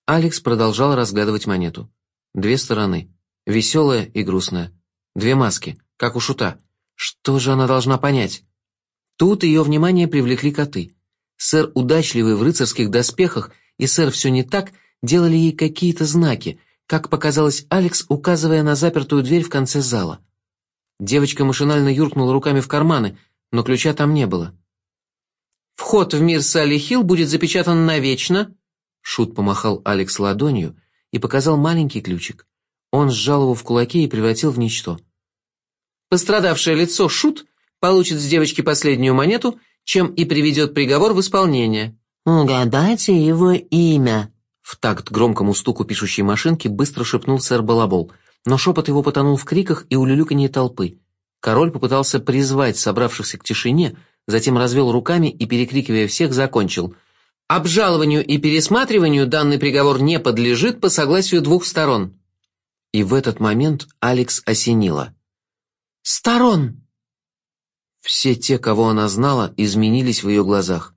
Алекс продолжал разглядывать монету. Две стороны. Веселая и грустная. Две маски, как у Шута. Что же она должна понять? Тут ее внимание привлекли коты. Сэр, удачливый в рыцарских доспехах, и сэр все не так, делали ей какие-то знаки, как показалось Алекс, указывая на запертую дверь в конце зала. Девочка машинально юркнула руками в карманы, но ключа там не было. «Вход в мир Салли Хилл будет запечатан навечно», Шут помахал Алекс ладонью и показал маленький ключик. Он сжал его в кулаке и превратил в ничто. Пострадавшее лицо Шут получит с девочки последнюю монету, чем и приведет приговор в исполнение. «Угадайте его имя», в такт громкому стуку пишущей машинки быстро шепнул сэр Балабол, но шепот его потонул в криках и улюлюканье толпы. Король попытался призвать собравшихся к тишине, затем развел руками и, перекрикивая всех, закончил. «Обжалованию и пересматриванию данный приговор не подлежит по согласию двух сторон». И в этот момент Алекс осенила. «Сторон!» Все те, кого она знала, изменились в ее глазах,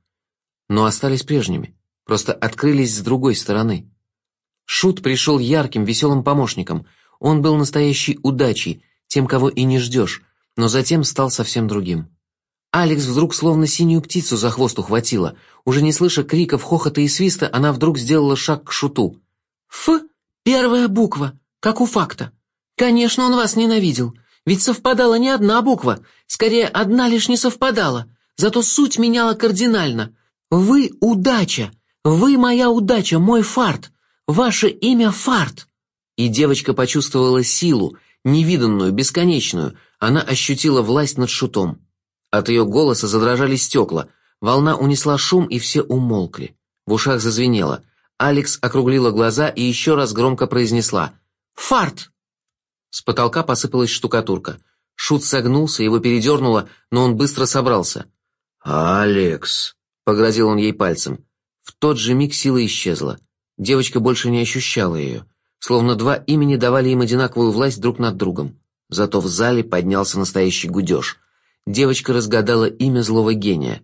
но остались прежними просто открылись с другой стороны. Шут пришел ярким, веселым помощником. Он был настоящей удачей, тем, кого и не ждешь, но затем стал совсем другим. Алекс вдруг словно синюю птицу за хвост ухватила. Уже не слыша криков, хохота и свиста, она вдруг сделала шаг к Шуту. «Ф, первая буква, как у факта. Конечно, он вас ненавидел. Ведь совпадала не одна буква, скорее, одна лишь не совпадала. Зато суть меняла кардинально. Вы — удача, «Вы моя удача, мой фарт! Ваше имя Фарт!» И девочка почувствовала силу, невиданную, бесконечную. Она ощутила власть над шутом. От ее голоса задрожали стекла. Волна унесла шум, и все умолкли. В ушах зазвенело. Алекс округлила глаза и еще раз громко произнесла «Фарт!». С потолка посыпалась штукатурка. Шут согнулся, его передернуло, но он быстро собрался. «Алекс!» — погрозил он ей пальцем. В тот же миг сила исчезла. Девочка больше не ощущала ее. Словно два имени давали им одинаковую власть друг над другом. Зато в зале поднялся настоящий гудеж. Девочка разгадала имя злого гения.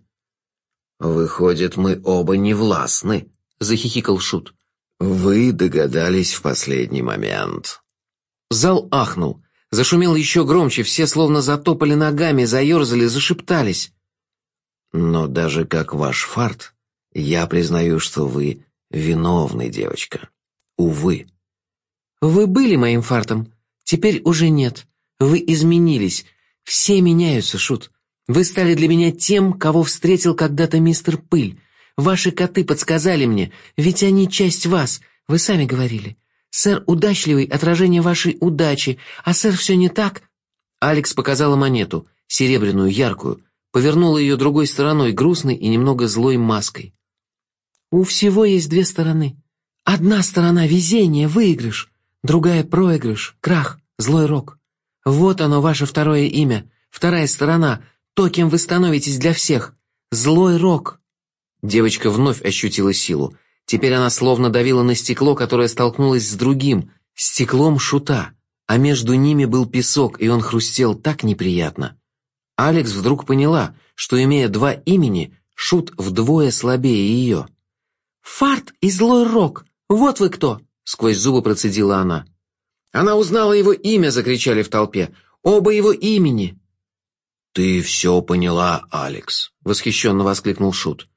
«Выходит, мы оба не властны», — захихикал Шут. «Вы догадались в последний момент». Зал ахнул. Зашумел еще громче, все словно затопали ногами, заерзали, зашептались. «Но даже как ваш фарт, я признаю, что вы виновны, девочка. Увы. Вы были моим фартом. Теперь уже нет. Вы изменились. Все меняются, Шут. Вы стали для меня тем, кого встретил когда-то мистер Пыль. Ваши коты подсказали мне, ведь они часть вас, вы сами говорили. Сэр удачливый — отражение вашей удачи, а сэр все не так. Алекс показала монету, серебряную, яркую, повернула ее другой стороной, грустной и немного злой маской. У всего есть две стороны. Одна сторона — везение, выигрыш, другая — проигрыш, крах, злой рок. Вот оно, ваше второе имя, вторая сторона, то, кем вы становитесь для всех. Злой рок. Девочка вновь ощутила силу. Теперь она словно давила на стекло, которое столкнулось с другим, стеклом шута, а между ними был песок, и он хрустел так неприятно. Алекс вдруг поняла, что, имея два имени, шут вдвое слабее ее. «Фарт и злой рок! Вот вы кто!» — сквозь зубы процедила она. Она узнала его имя, закричали в толпе. Оба его имени. «Ты все поняла, Алекс», — восхищенно воскликнул Шут.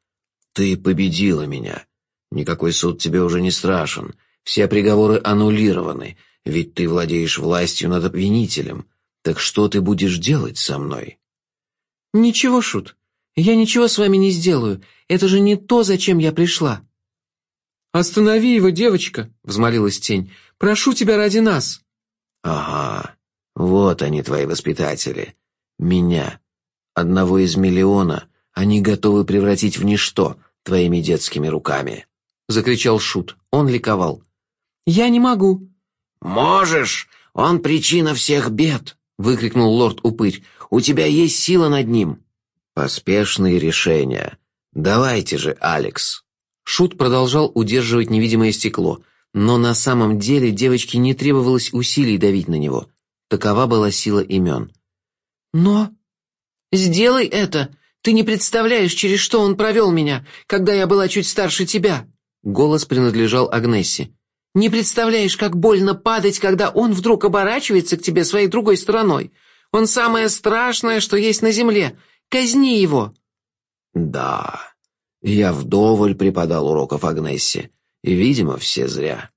«Ты победила меня. Никакой суд тебе уже не страшен. Все приговоры аннулированы, ведь ты владеешь властью над обвинителем. Так что ты будешь делать со мной?» «Ничего, Шут. Я ничего с вами не сделаю. Это же не то, зачем я пришла». «Останови его, девочка!» — взмолилась тень. «Прошу тебя ради нас!» «Ага, вот они, твои воспитатели. Меня, одного из миллиона, они готовы превратить в ничто твоими детскими руками!» — закричал Шут. Он ликовал. «Я не могу». «Можешь! Он причина всех бед!» — выкрикнул лорд-упырь. «У тебя есть сила над ним!» «Поспешные решения. Давайте же, Алекс!» Шут продолжал удерживать невидимое стекло, но на самом деле девочке не требовалось усилий давить на него. Такова была сила имен. «Но...» «Сделай это! Ты не представляешь, через что он провел меня, когда я была чуть старше тебя!» Голос принадлежал Агнессе. «Не представляешь, как больно падать, когда он вдруг оборачивается к тебе своей другой стороной. Он самое страшное, что есть на земле. Казни его!» «Да, я вдоволь преподал уроков Агнессе, видимо, все зря.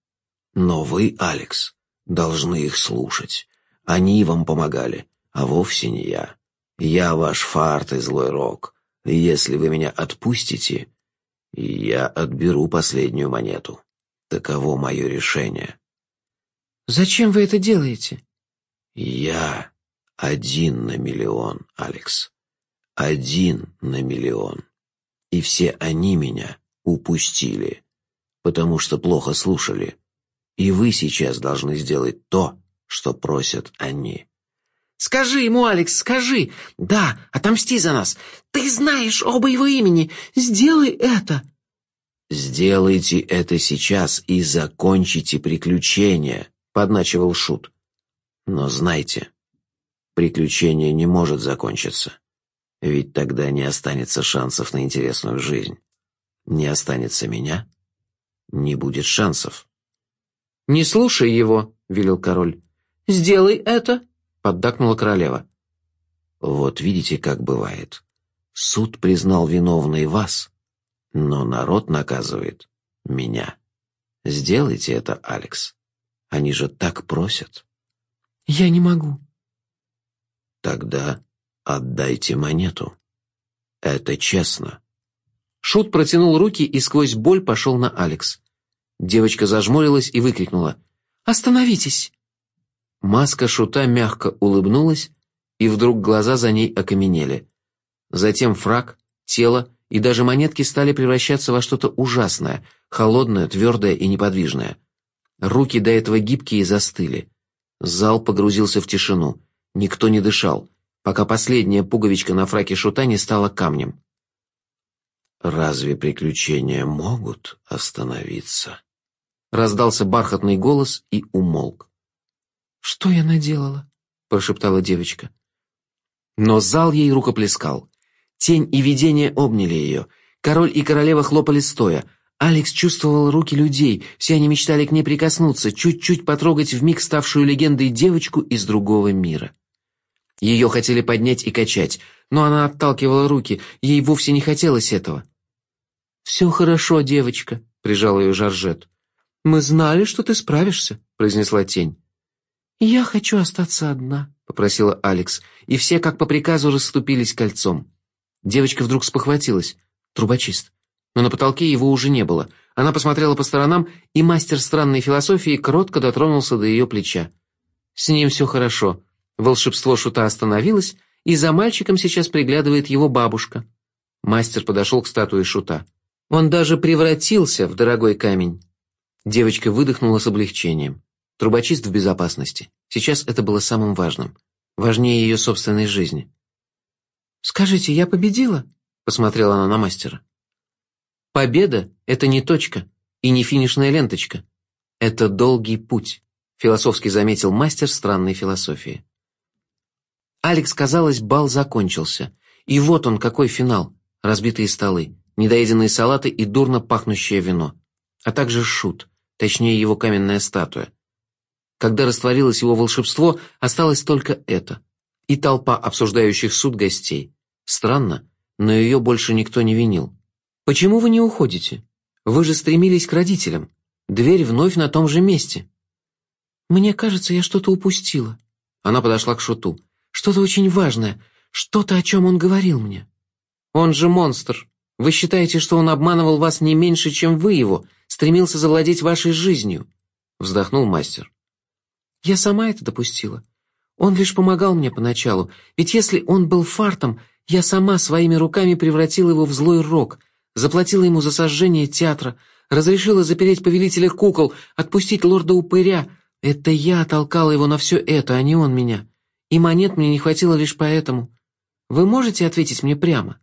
Но вы, Алекс, должны их слушать. Они вам помогали, а вовсе не я. Я ваш фарт и злой рок. Если вы меня отпустите, я отберу последнюю монету. Таково мое решение. Зачем вы это делаете? Я один на миллион, Алекс. Один на миллион. И все они меня упустили, потому что плохо слушали. И вы сейчас должны сделать то, что просят они. «Скажи ему, Алекс, скажи! Да, отомсти за нас! Ты знаешь оба его имени! Сделай это!» «Сделайте это сейчас и закончите приключение», — подначивал Шут. «Но знайте, приключение не может закончиться, ведь тогда не останется шансов на интересную жизнь. Не останется меня, не будет шансов». «Не слушай его», — велел король. «Сделай это!» — поддакнула королева. «Вот видите, как бывает. Суд признал виновной вас, но народ наказывает меня. Сделайте это, Алекс. Они же так просят». «Я не могу». «Тогда отдайте монету. Это честно». Шут протянул руки и сквозь боль пошел на Алекс. Девочка зажмурилась и выкрикнула. «Остановитесь!» Маска шута мягко улыбнулась, и вдруг глаза за ней окаменели. Затем фраг, тело и даже монетки стали превращаться во что-то ужасное, холодное, твердое и неподвижное. Руки до этого гибкие застыли. Зал погрузился в тишину. Никто не дышал, пока последняя пуговичка на фраке шута не стала камнем. «Разве приключения могут остановиться?» Раздался бархатный голос и умолк. «Что я наделала?» — прошептала девочка. Но зал ей рукоплескал. Тень и видение обняли ее. Король и королева хлопали стоя. Алекс чувствовал руки людей, все они мечтали к ней прикоснуться, чуть-чуть потрогать вмиг ставшую легендой девочку из другого мира. Ее хотели поднять и качать, но она отталкивала руки, ей вовсе не хотелось этого. «Все хорошо, девочка», — прижал ее Жоржет. «Мы знали, что ты справишься», — произнесла тень. «Я хочу остаться одна», — попросила Алекс, и все, как по приказу, расступились кольцом. Девочка вдруг спохватилась. Трубочист. Но на потолке его уже не было. Она посмотрела по сторонам, и мастер странной философии кротко дотронулся до ее плеча. С ним все хорошо. Волшебство шута остановилось, и за мальчиком сейчас приглядывает его бабушка. Мастер подошел к статуе шута. Он даже превратился в дорогой камень. Девочка выдохнула с облегчением. Трубочист в безопасности. Сейчас это было самым важным. Важнее ее собственной жизни. «Скажите, я победила?» — посмотрела она на мастера. «Победа — это не точка и не финишная ленточка. Это долгий путь», — философски заметил мастер странной философии. Алекс, казалось, бал закончился. И вот он, какой финал. Разбитые столы, недоеденные салаты и дурно пахнущее вино. А также шут, точнее его каменная статуя. Когда растворилось его волшебство, осталось только это и толпа обсуждающих суд гостей. Странно, но ее больше никто не винил. «Почему вы не уходите? Вы же стремились к родителям. Дверь вновь на том же месте». «Мне кажется, я что-то упустила». Она подошла к Шуту. «Что-то очень важное, что-то, о чем он говорил мне». «Он же монстр. Вы считаете, что он обманывал вас не меньше, чем вы его, стремился завладеть вашей жизнью?» Вздохнул мастер. «Я сама это допустила. Он лишь помогал мне поначалу, ведь если он был фартом, я сама своими руками превратила его в злой рок, заплатила ему за сожжение театра, разрешила запереть повелителя кукол, отпустить лорда-упыря. Это я толкала его на все это, а не он меня. И монет мне не хватило лишь поэтому. Вы можете ответить мне прямо?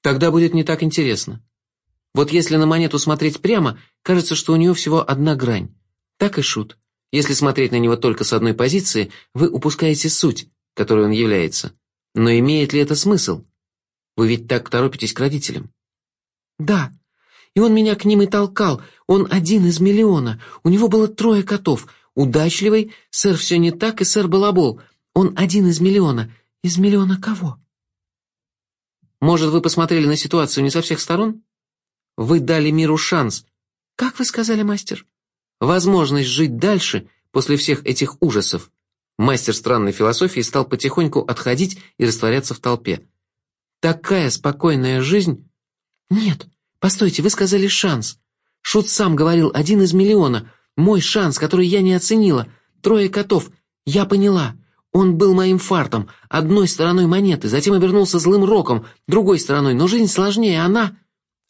Тогда будет не так интересно. Вот если на монету смотреть прямо, кажется, что у нее всего одна грань. Так и шут. Если смотреть на него только с одной позиции, вы упускаете суть, которой он является. Но имеет ли это смысл? Вы ведь так торопитесь к родителям. Да, и он меня к ним и толкал. Он один из миллиона. У него было трое котов. Удачливый, сэр все не так и сэр Балабол. Он один из миллиона. Из миллиона кого? Может, вы посмотрели на ситуацию не со всех сторон? Вы дали миру шанс. Как вы сказали, мастер? Возможность жить дальше после всех этих ужасов. Мастер странной философии стал потихоньку отходить и растворяться в толпе. Такая спокойная жизнь... Нет, постойте, вы сказали шанс. Шут сам говорил, один из миллиона. Мой шанс, который я не оценила. Трое котов. Я поняла. Он был моим фартом, одной стороной монеты, затем обернулся злым роком, другой стороной, но жизнь сложнее, она...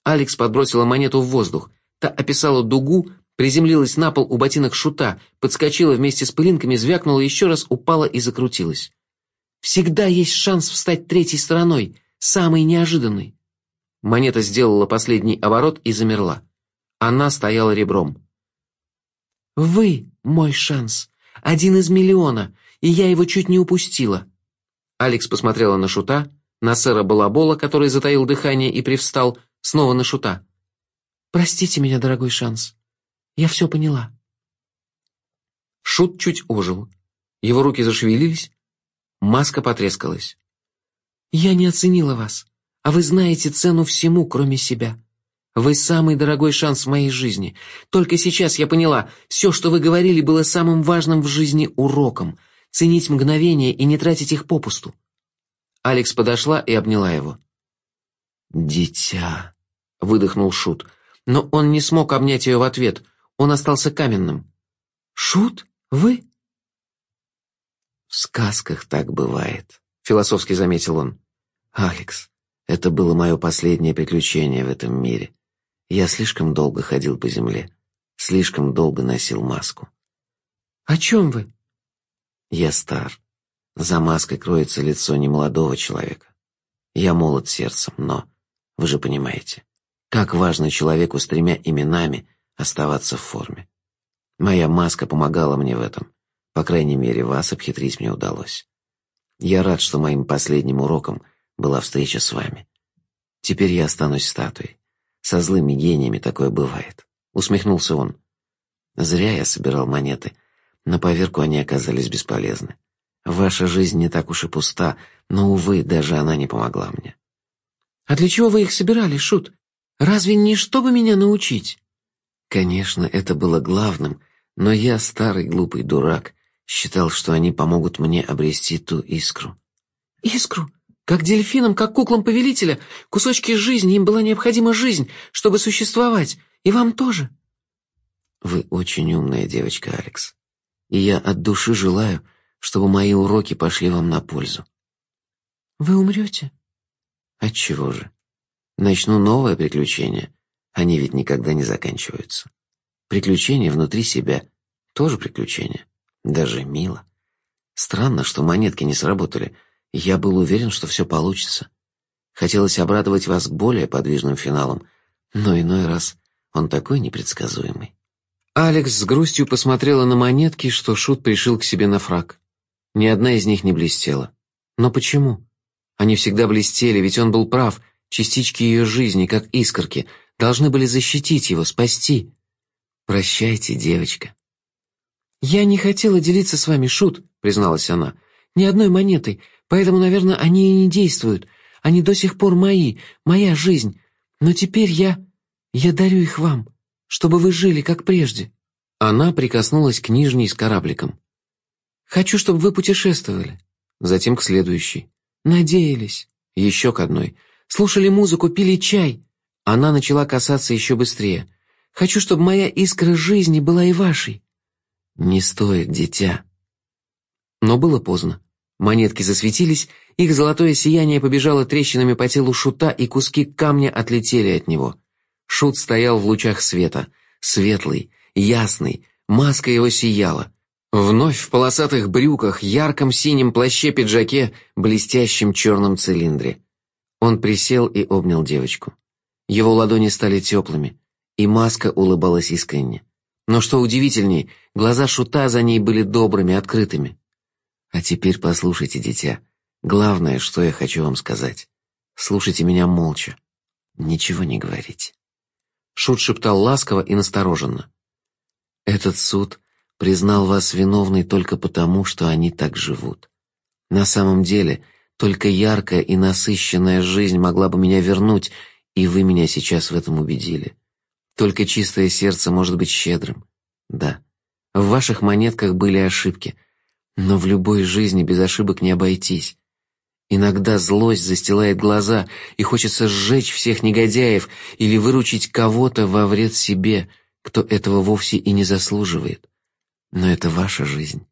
Алекс подбросила монету в воздух. Та описала дугу, приземлилась на пол у ботинок шута, подскочила вместе с пылинками, звякнула еще раз, упала и закрутилась. «Всегда есть шанс встать третьей стороной, самый неожиданный». Монета сделала последний оборот и замерла. Она стояла ребром. «Вы мой шанс, один из миллиона, и я его чуть не упустила». Алекс посмотрела на Шута, на сэра Балабола, который затаил дыхание и привстал, снова на Шута. «Простите меня, дорогой шанс. Я все поняла». Шут чуть ожил. Его руки зашевелились, маска потрескалась. «Я не оценила вас, а вы знаете цену всему, кроме себя. Вы самый дорогой шанс в моей жизни. Только сейчас я поняла, все, что вы говорили, было самым важным в жизни уроком — ценить мгновения и не тратить их попусту. Алекс подошла и обняла его. «Дитя», — выдохнул Шут, но он не смог обнять ее в ответ, он остался каменным. «Шут? Вы?» «В сказках так бывает», — философски заметил он. «Алекс, это было мое последнее приключение в этом мире. Я слишком долго ходил по земле, слишком долго носил маску». «О чем вы?» Я стар. За маской кроется лицо немолодого человека. Я молод сердцем, но, вы же понимаете, как важно человеку с тремя именами оставаться в форме. Моя маска помогала мне в этом. По крайней мере, вас обхитрить мне удалось. Я рад, что моим последним уроком была встреча с вами. Теперь я останусь статуей. Со злыми гениями такое бывает. Усмехнулся он. Зря я собирал монеты, на поверку они оказались бесполезны. Ваша жизнь не так уж и пуста, но, увы, даже она не помогла мне. «А для чего вы их собирали, Шут? Разве не чтобы меня научить?» Конечно, это было главным, но я, старый глупый дурак, считал, что они помогут мне обрести ту искру. «Искру? Как дельфинам, как куклам повелителя? Кусочки жизни, им была необходима жизнь, чтобы существовать. И вам тоже?» «Вы очень умная девочка, Алекс и я от души желаю, чтобы мои уроки пошли вам на пользу. Вы умрете? Отчего же? Начну новое приключение. Они ведь никогда не заканчиваются. Приключение внутри себя тоже приключение. Даже мило. Странно, что монетки не сработали. Я был уверен, что все получится. Хотелось обрадовать вас более подвижным финалом, но иной раз он такой непредсказуемый. Алекс с грустью посмотрела на монетки, что Шут пришил к себе на фраг. Ни одна из них не блестела. Но почему? Они всегда блестели, ведь он был прав. Частички ее жизни, как искорки, должны были защитить его, спасти. «Прощайте, девочка». «Я не хотела делиться с вами, Шут», — призналась она. «Ни одной монетой, поэтому, наверное, они и не действуют. Они до сих пор мои, моя жизнь. Но теперь я... я дарю их вам чтобы вы жили, как прежде». Она прикоснулась к нижней с корабликом. «Хочу, чтобы вы путешествовали». Затем к следующей. «Надеялись». Еще к одной. «Слушали музыку, пили чай». Она начала касаться еще быстрее. «Хочу, чтобы моя искра жизни была и вашей». «Не стоит, дитя». Но было поздно. Монетки засветились, их золотое сияние побежало трещинами по телу Шута, и куски камня отлетели от него. Шут стоял в лучах света, светлый, ясный, маска его сияла. Вновь в полосатых брюках, ярком синем плаще-пиджаке, блестящем черном цилиндре. Он присел и обнял девочку. Его ладони стали теплыми, и маска улыбалась искренне. Но что удивительней, глаза Шута за ней были добрыми, открытыми. А теперь послушайте, дитя. Главное, что я хочу вам сказать. Слушайте меня молча. Ничего не говорите. Шут шептал ласково и настороженно. Этот суд признал вас виновной только потому, что они так живут. На самом деле, только яркая и насыщенная жизнь могла бы меня вернуть, и вы меня сейчас в этом убедили. Только чистое сердце может быть щедрым. Да, в ваших монетках были ошибки — но в любой жизни без ошибок не обойтись. Иногда злость застилает глаза, и хочется сжечь всех негодяев или выручить кого-то во вред себе, кто этого вовсе и не заслуживает. Но это ваша жизнь.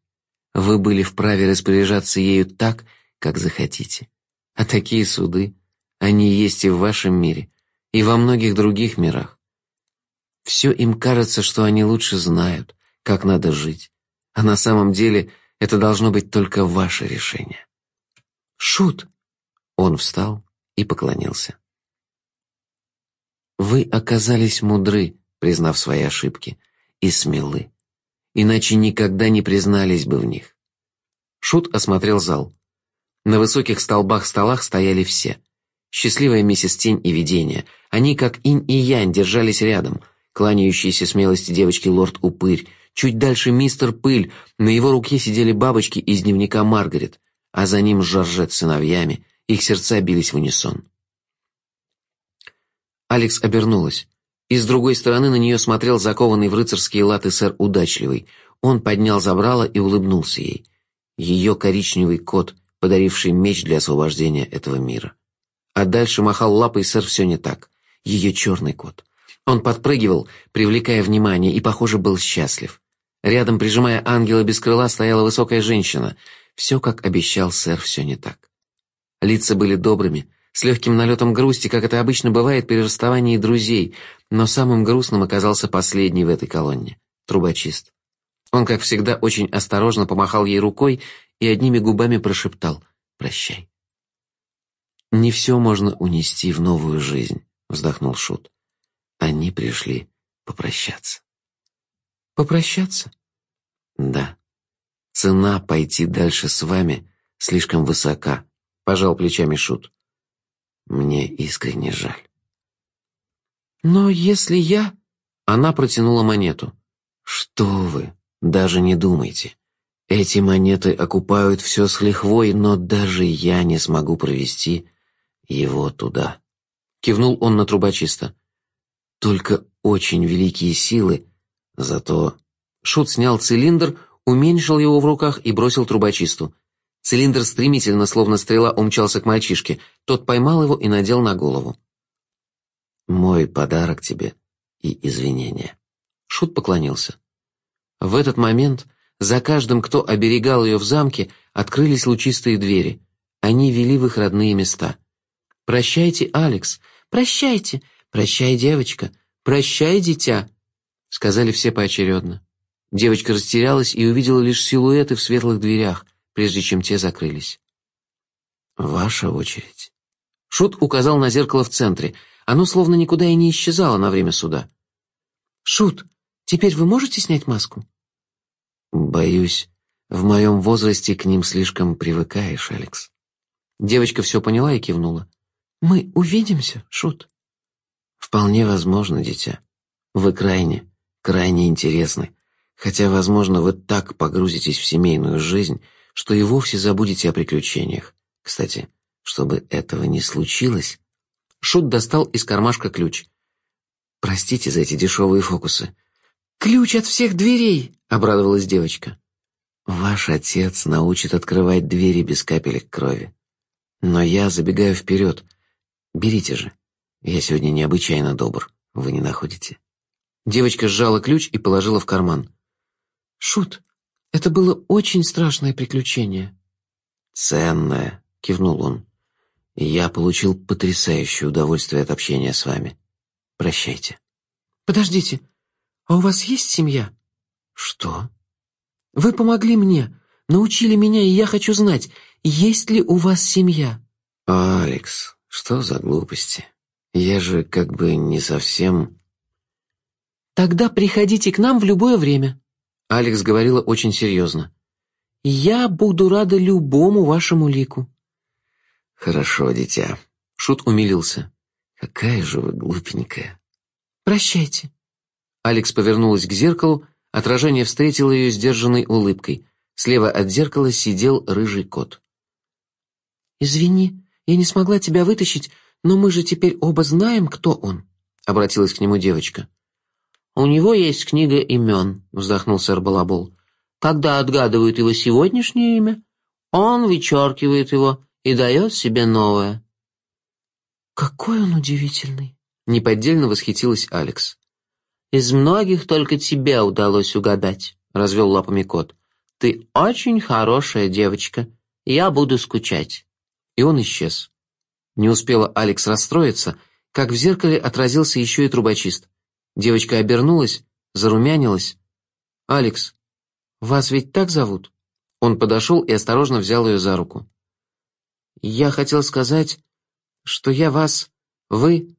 Вы были вправе распоряжаться ею так, как захотите. А такие суды, они есть и в вашем мире, и во многих других мирах. Все им кажется, что они лучше знают, как надо жить. А на самом деле это должно быть только ваше решение. Шут! Он встал и поклонился. Вы оказались мудры, признав свои ошибки, и смелы. Иначе никогда не признались бы в них. Шут осмотрел зал. На высоких столбах-столах стояли все. Счастливая миссис Тень и Видение. Они, как инь и янь, держались рядом. Кланяющиеся смелости девочки лорд Упырь, Чуть дальше мистер Пыль, на его руке сидели бабочки из дневника Маргарет, а за ним Жоржет с сыновьями, их сердца бились в унисон. Алекс обернулась. И с другой стороны на нее смотрел закованный в рыцарские латы сэр Удачливый. Он поднял забрало и улыбнулся ей. Ее коричневый кот, подаривший меч для освобождения этого мира. А дальше махал лапой сэр все не так. Ее черный кот. Он подпрыгивал, привлекая внимание, и, похоже, был счастлив. Рядом, прижимая ангела без крыла, стояла высокая женщина. Все, как обещал сэр, все не так. Лица были добрыми, с легким налетом грусти, как это обычно бывает при расставании друзей, но самым грустным оказался последний в этой колонне — трубочист. Он, как всегда, очень осторожно помахал ей рукой и одними губами прошептал «Прощай». «Не все можно унести в новую жизнь», — вздохнул Шут. Они пришли попрощаться. Попрощаться? Да. Цена пойти дальше с вами слишком высока, пожал плечами Шут. Мне искренне жаль. Но если я... Она протянула монету. Что вы, даже не думайте. Эти монеты окупают все с лихвой, но даже я не смогу провести его туда. Кивнул он на трубочиста. Только очень великие силы Зато Шут снял цилиндр, уменьшил его в руках и бросил трубочисту. Цилиндр стремительно, словно стрела, умчался к мальчишке. Тот поймал его и надел на голову. «Мой подарок тебе и извинения». Шут поклонился. В этот момент за каждым, кто оберегал ее в замке, открылись лучистые двери. Они вели в их родные места. «Прощайте, Алекс! Прощайте! Прощай, девочка! Прощай, дитя!» сказали все поочередно. Девочка растерялась и увидела лишь силуэты в светлых дверях, прежде чем те закрылись. «Ваша очередь». Шут указал на зеркало в центре. Оно словно никуда и не исчезало на время суда. «Шут, теперь вы можете снять маску?» «Боюсь, в моем возрасте к ним слишком привыкаешь, Алекс». Девочка все поняла и кивнула. «Мы увидимся, Шут?» «Вполне возможно, дитя. Вы крайне, крайне интересны, хотя, возможно, вы так погрузитесь в семейную жизнь, что и вовсе забудете о приключениях. Кстати, чтобы этого не случилось... Шут достал из кармашка ключ. «Простите за эти дешевые фокусы». «Ключ от всех дверей!» — обрадовалась девочка. «Ваш отец научит открывать двери без капелек крови. Но я забегаю вперед. Берите же. Я сегодня необычайно добр. Вы не находите?» Девочка сжала ключ и положила в карман. «Шут, Это было очень страшное приключение». «Ценное», — кивнул он. «И я получил потрясающее удовольствие от общения с вами. Прощайте». «Подождите, а у вас есть семья?» «Что?» «Вы помогли мне, научили меня, и я хочу знать, есть ли у вас семья?» «Алекс, что за глупости? Я же как бы не совсем...» «Тогда приходите к нам в любое время», — Алекс говорила очень серьезно. «Я буду рада любому вашему лику». «Хорошо, дитя», — Шут умилился. «Какая же вы глупенькая». «Прощайте». Алекс повернулась к зеркалу, отражение встретило ее сдержанной улыбкой. Слева от зеркала сидел рыжий кот. «Извини, я не смогла тебя вытащить, но мы же теперь оба знаем, кто он», — обратилась к нему девочка. «У него есть книга имен», — вздохнул сэр Балабол. «Когда отгадывают его сегодняшнее имя, он вычеркивает его и дает себе новое». «Какой он удивительный!» — неподдельно восхитилась Алекс. «Из многих только тебе удалось угадать», — развел лапами кот. «Ты очень хорошая девочка. Я буду скучать». И он исчез. Не успела Алекс расстроиться, как в зеркале отразился еще и трубочист. Девочка обернулась, зарумянилась. «Алекс, вас ведь так зовут?» Он подошел и осторожно взял ее за руку. «Я хотел сказать, что я вас... Вы...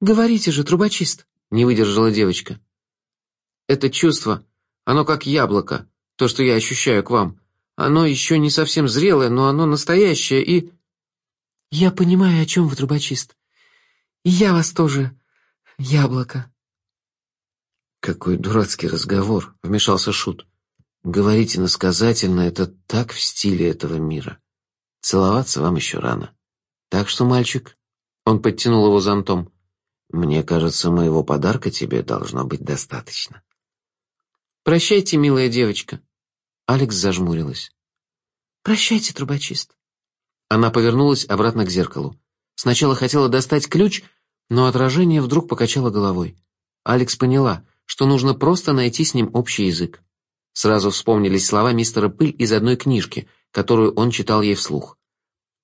Говорите же, трубочист!» — не выдержала девочка. «Это чувство, оно как яблоко, то, что я ощущаю к вам. Оно еще не совсем зрелое, но оно настоящее и...» «Я понимаю, о чем вы, трубочист. И я вас тоже... яблоко». «Какой дурацкий разговор», — вмешался Шут. «Говорите насказательно, это так в стиле этого мира. Целоваться вам еще рано. Так что, мальчик...» Он подтянул его зонтом. «Мне кажется, моего подарка тебе должно быть достаточно». «Прощайте, милая девочка». Алекс зажмурилась. «Прощайте, трубочист». Она повернулась обратно к зеркалу. Сначала хотела достать ключ, но отражение вдруг покачало головой. Алекс поняла, что нужно просто найти с ним общий язык. Сразу вспомнились слова мистера Пыль из одной книжки, которую он читал ей вслух.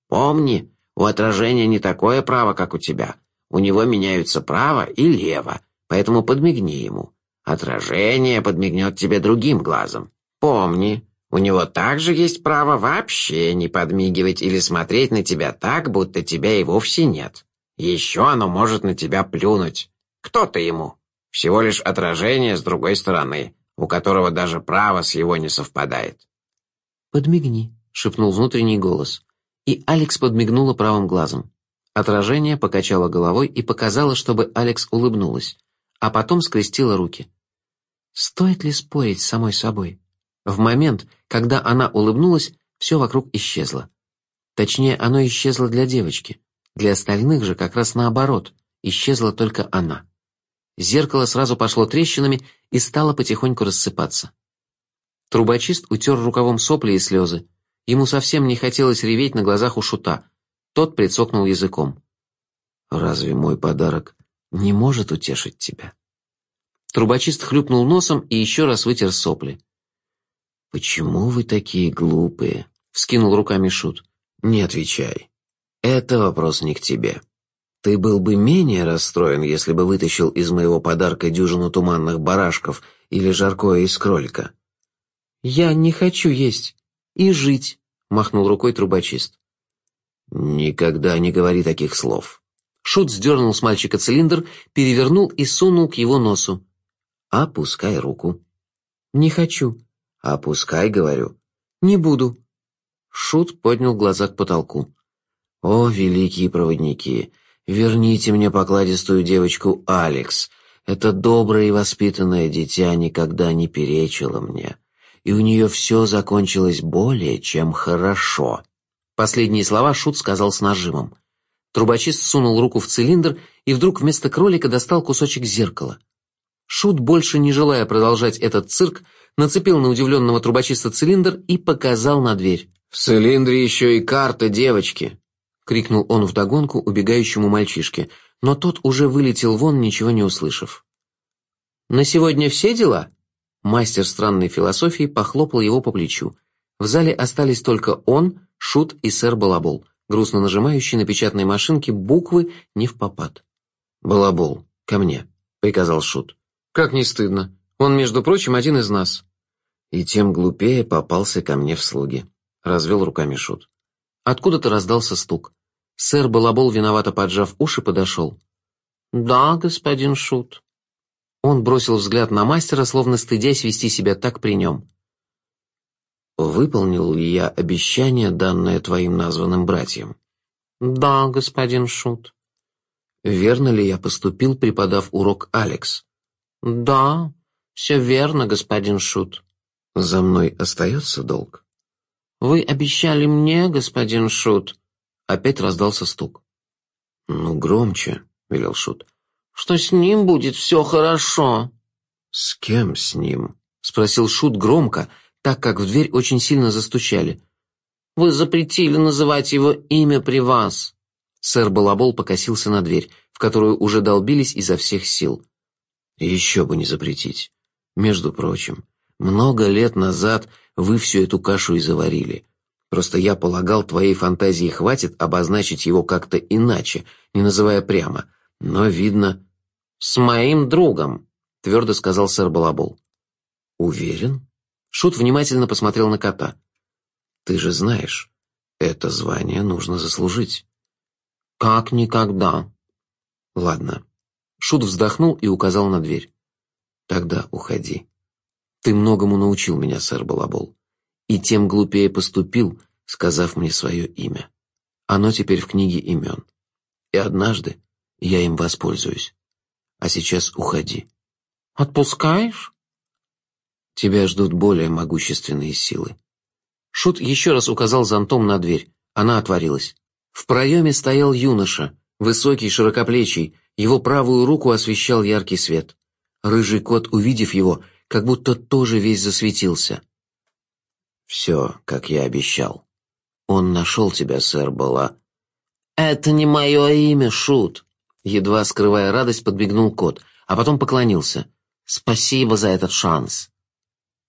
«Помни, у отражения не такое право, как у тебя. У него меняются право и лево, поэтому подмигни ему. Отражение подмигнет тебе другим глазом. Помни, у него также есть право вообще не подмигивать или смотреть на тебя так, будто тебя и вовсе нет. Еще оно может на тебя плюнуть. Кто ты ему? Всего лишь отражение с другой стороны, у которого даже право с его не совпадает. «Подмигни», — шепнул внутренний голос. И Алекс подмигнула правым глазом. Отражение покачало головой и показало, чтобы Алекс улыбнулась, а потом скрестила руки. Стоит ли спорить с самой собой? В момент, когда она улыбнулась, все вокруг исчезло. Точнее, оно исчезло для девочки. Для остальных же как раз наоборот, исчезла только она. Зеркало сразу пошло трещинами и стало потихоньку рассыпаться. Трубочист утер рукавом сопли и слезы. Ему совсем не хотелось реветь на глазах у шута. Тот прицокнул языком. «Разве мой подарок не может утешить тебя?» Трубочист хлюпнул носом и еще раз вытер сопли. «Почему вы такие глупые?» — вскинул руками Шут. «Не отвечай. Это вопрос не к тебе. Ты был бы менее расстроен, если бы вытащил из моего подарка дюжину туманных барашков или жаркое из кролика». «Я не хочу есть и жить», — махнул рукой трубочист. «Никогда не говори таких слов». Шут сдернул с мальчика цилиндр, перевернул и сунул к его носу. «Опускай руку». «Не хочу». «Опускай, говорю». «Не буду». Шут поднял глаза к потолку. «О, великие проводники, верните мне покладистую девочку Алекс. Это доброе и воспитанное дитя никогда не перечило мне, и у нее все закончилось более чем хорошо». Последние слова Шут сказал с нажимом. Трубочист сунул руку в цилиндр и вдруг вместо кролика достал кусочек зеркала. Шут, больше не желая продолжать этот цирк, нацепил на удивленного трубочиста цилиндр и показал на дверь. «В цилиндре еще и карта девочки!» — крикнул он вдогонку убегающему мальчишке, но тот уже вылетел вон, ничего не услышав. «На сегодня все дела?» Мастер странной философии похлопал его по плечу. В зале остались только он, Шут и сэр Балабол, грустно нажимающий на печатной машинке буквы не в попад. «Балабол, ко мне», — приказал Шут. «Как не стыдно. Он, между прочим, один из нас». И тем глупее попался ко мне в слуги. Развел руками Шут. Откуда-то раздался стук. Сэр Балабол, виновато поджав уши, подошел. «Да, господин Шут». Он бросил взгляд на мастера, словно стыдясь вести себя так при нем. «Выполнил ли я обещание, данное твоим названным братьям?» «Да, господин Шут». «Верно ли я поступил, преподав урок Алекс?» «Да, все верно, господин Шут». «За мной остается долг?» «Вы обещали мне, господин Шут?» Опять раздался стук. «Ну, громче», — велел Шут что с ним будет все хорошо». «С кем с ним?» — спросил Шут громко, так как в дверь очень сильно застучали. «Вы запретили называть его имя при вас». Сэр Балабол покосился на дверь, в которую уже долбились изо всех сил. «Еще бы не запретить. Между прочим, много лет назад вы всю эту кашу и заварили. Просто я полагал, твоей фантазии хватит обозначить его как-то иначе, не называя прямо. Но, видно, «С моим другом», — твердо сказал сэр Балабол. «Уверен?» Шут внимательно посмотрел на кота. «Ты же знаешь, это звание нужно заслужить». «Как никогда». «Ладно». Шут вздохнул и указал на дверь. «Тогда уходи. Ты многому научил меня, сэр Балабол. И тем глупее поступил, сказав мне свое имя. Оно теперь в книге имен. И однажды я им воспользуюсь. А сейчас уходи. Отпускаешь? Тебя ждут более могущественные силы. Шут еще раз указал зонтом на дверь. Она отворилась. В проеме стоял юноша, высокий, широкоплечий, его правую руку освещал яркий свет. Рыжий кот, увидев его, как будто тоже весь засветился. «Все, как я обещал. Он нашел тебя, сэр Бала». «Это не мое имя, Шут», Едва скрывая радость, подбегнул кот, а потом поклонился. «Спасибо за этот шанс».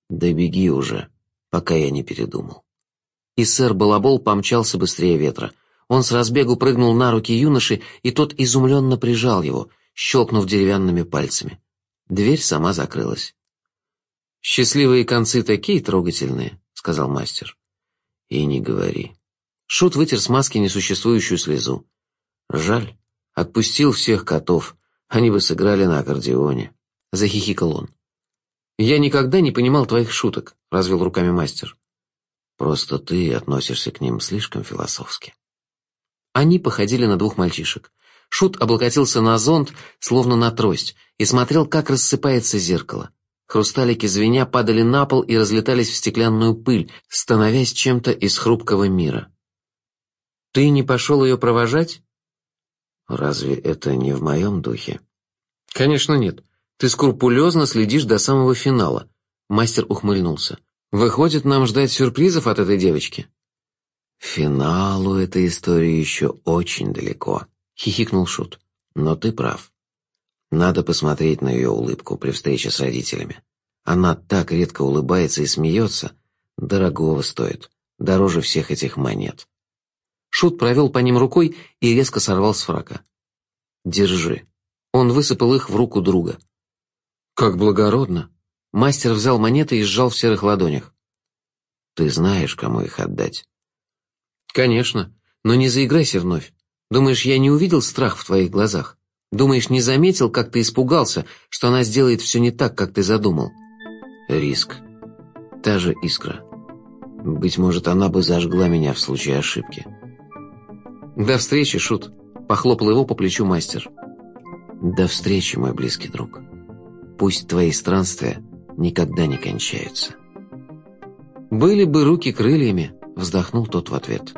«Да беги уже, пока я не передумал». И сэр Балабол помчался быстрее ветра. Он с разбегу прыгнул на руки юноши, и тот изумленно прижал его, щелкнув деревянными пальцами. Дверь сама закрылась. «Счастливые концы такие трогательные», — сказал мастер. «И не говори». Шут вытер с маски несуществующую слезу. «Жаль, Отпустил всех котов, они бы сыграли на аккордеоне. Захихикал он. «Я никогда не понимал твоих шуток», — развел руками мастер. «Просто ты относишься к ним слишком философски». Они походили на двух мальчишек. Шут облокотился на зонт, словно на трость, и смотрел, как рассыпается зеркало. Хрусталики звеня падали на пол и разлетались в стеклянную пыль, становясь чем-то из хрупкого мира. «Ты не пошел ее провожать?» Разве это не в моем духе? Конечно нет. Ты скрупулезно следишь до самого финала. Мастер ухмыльнулся. Выходит, нам ждать сюрпризов от этой девочки? Финалу этой истории еще очень далеко, хихикнул Шут. Но ты прав. Надо посмотреть на ее улыбку при встрече с родителями. Она так редко улыбается и смеется. Дорогого стоит. Дороже всех этих монет. Шут провел по ним рукой и резко сорвал с фрака. «Держи». Он высыпал их в руку друга. «Как благородно!» Мастер взял монеты и сжал в серых ладонях. «Ты знаешь, кому их отдать?» «Конечно, но не заиграйся вновь. Думаешь, я не увидел страх в твоих глазах? Думаешь, не заметил, как ты испугался, что она сделает все не так, как ты задумал?» «Риск. Та же искра. Быть может, она бы зажгла меня в случае ошибки». «До встречи, Шут!» — похлопал его по плечу мастер. «До встречи, мой близкий друг. Пусть твои странствия никогда не кончаются». «Были бы руки крыльями», — вздохнул тот в ответ.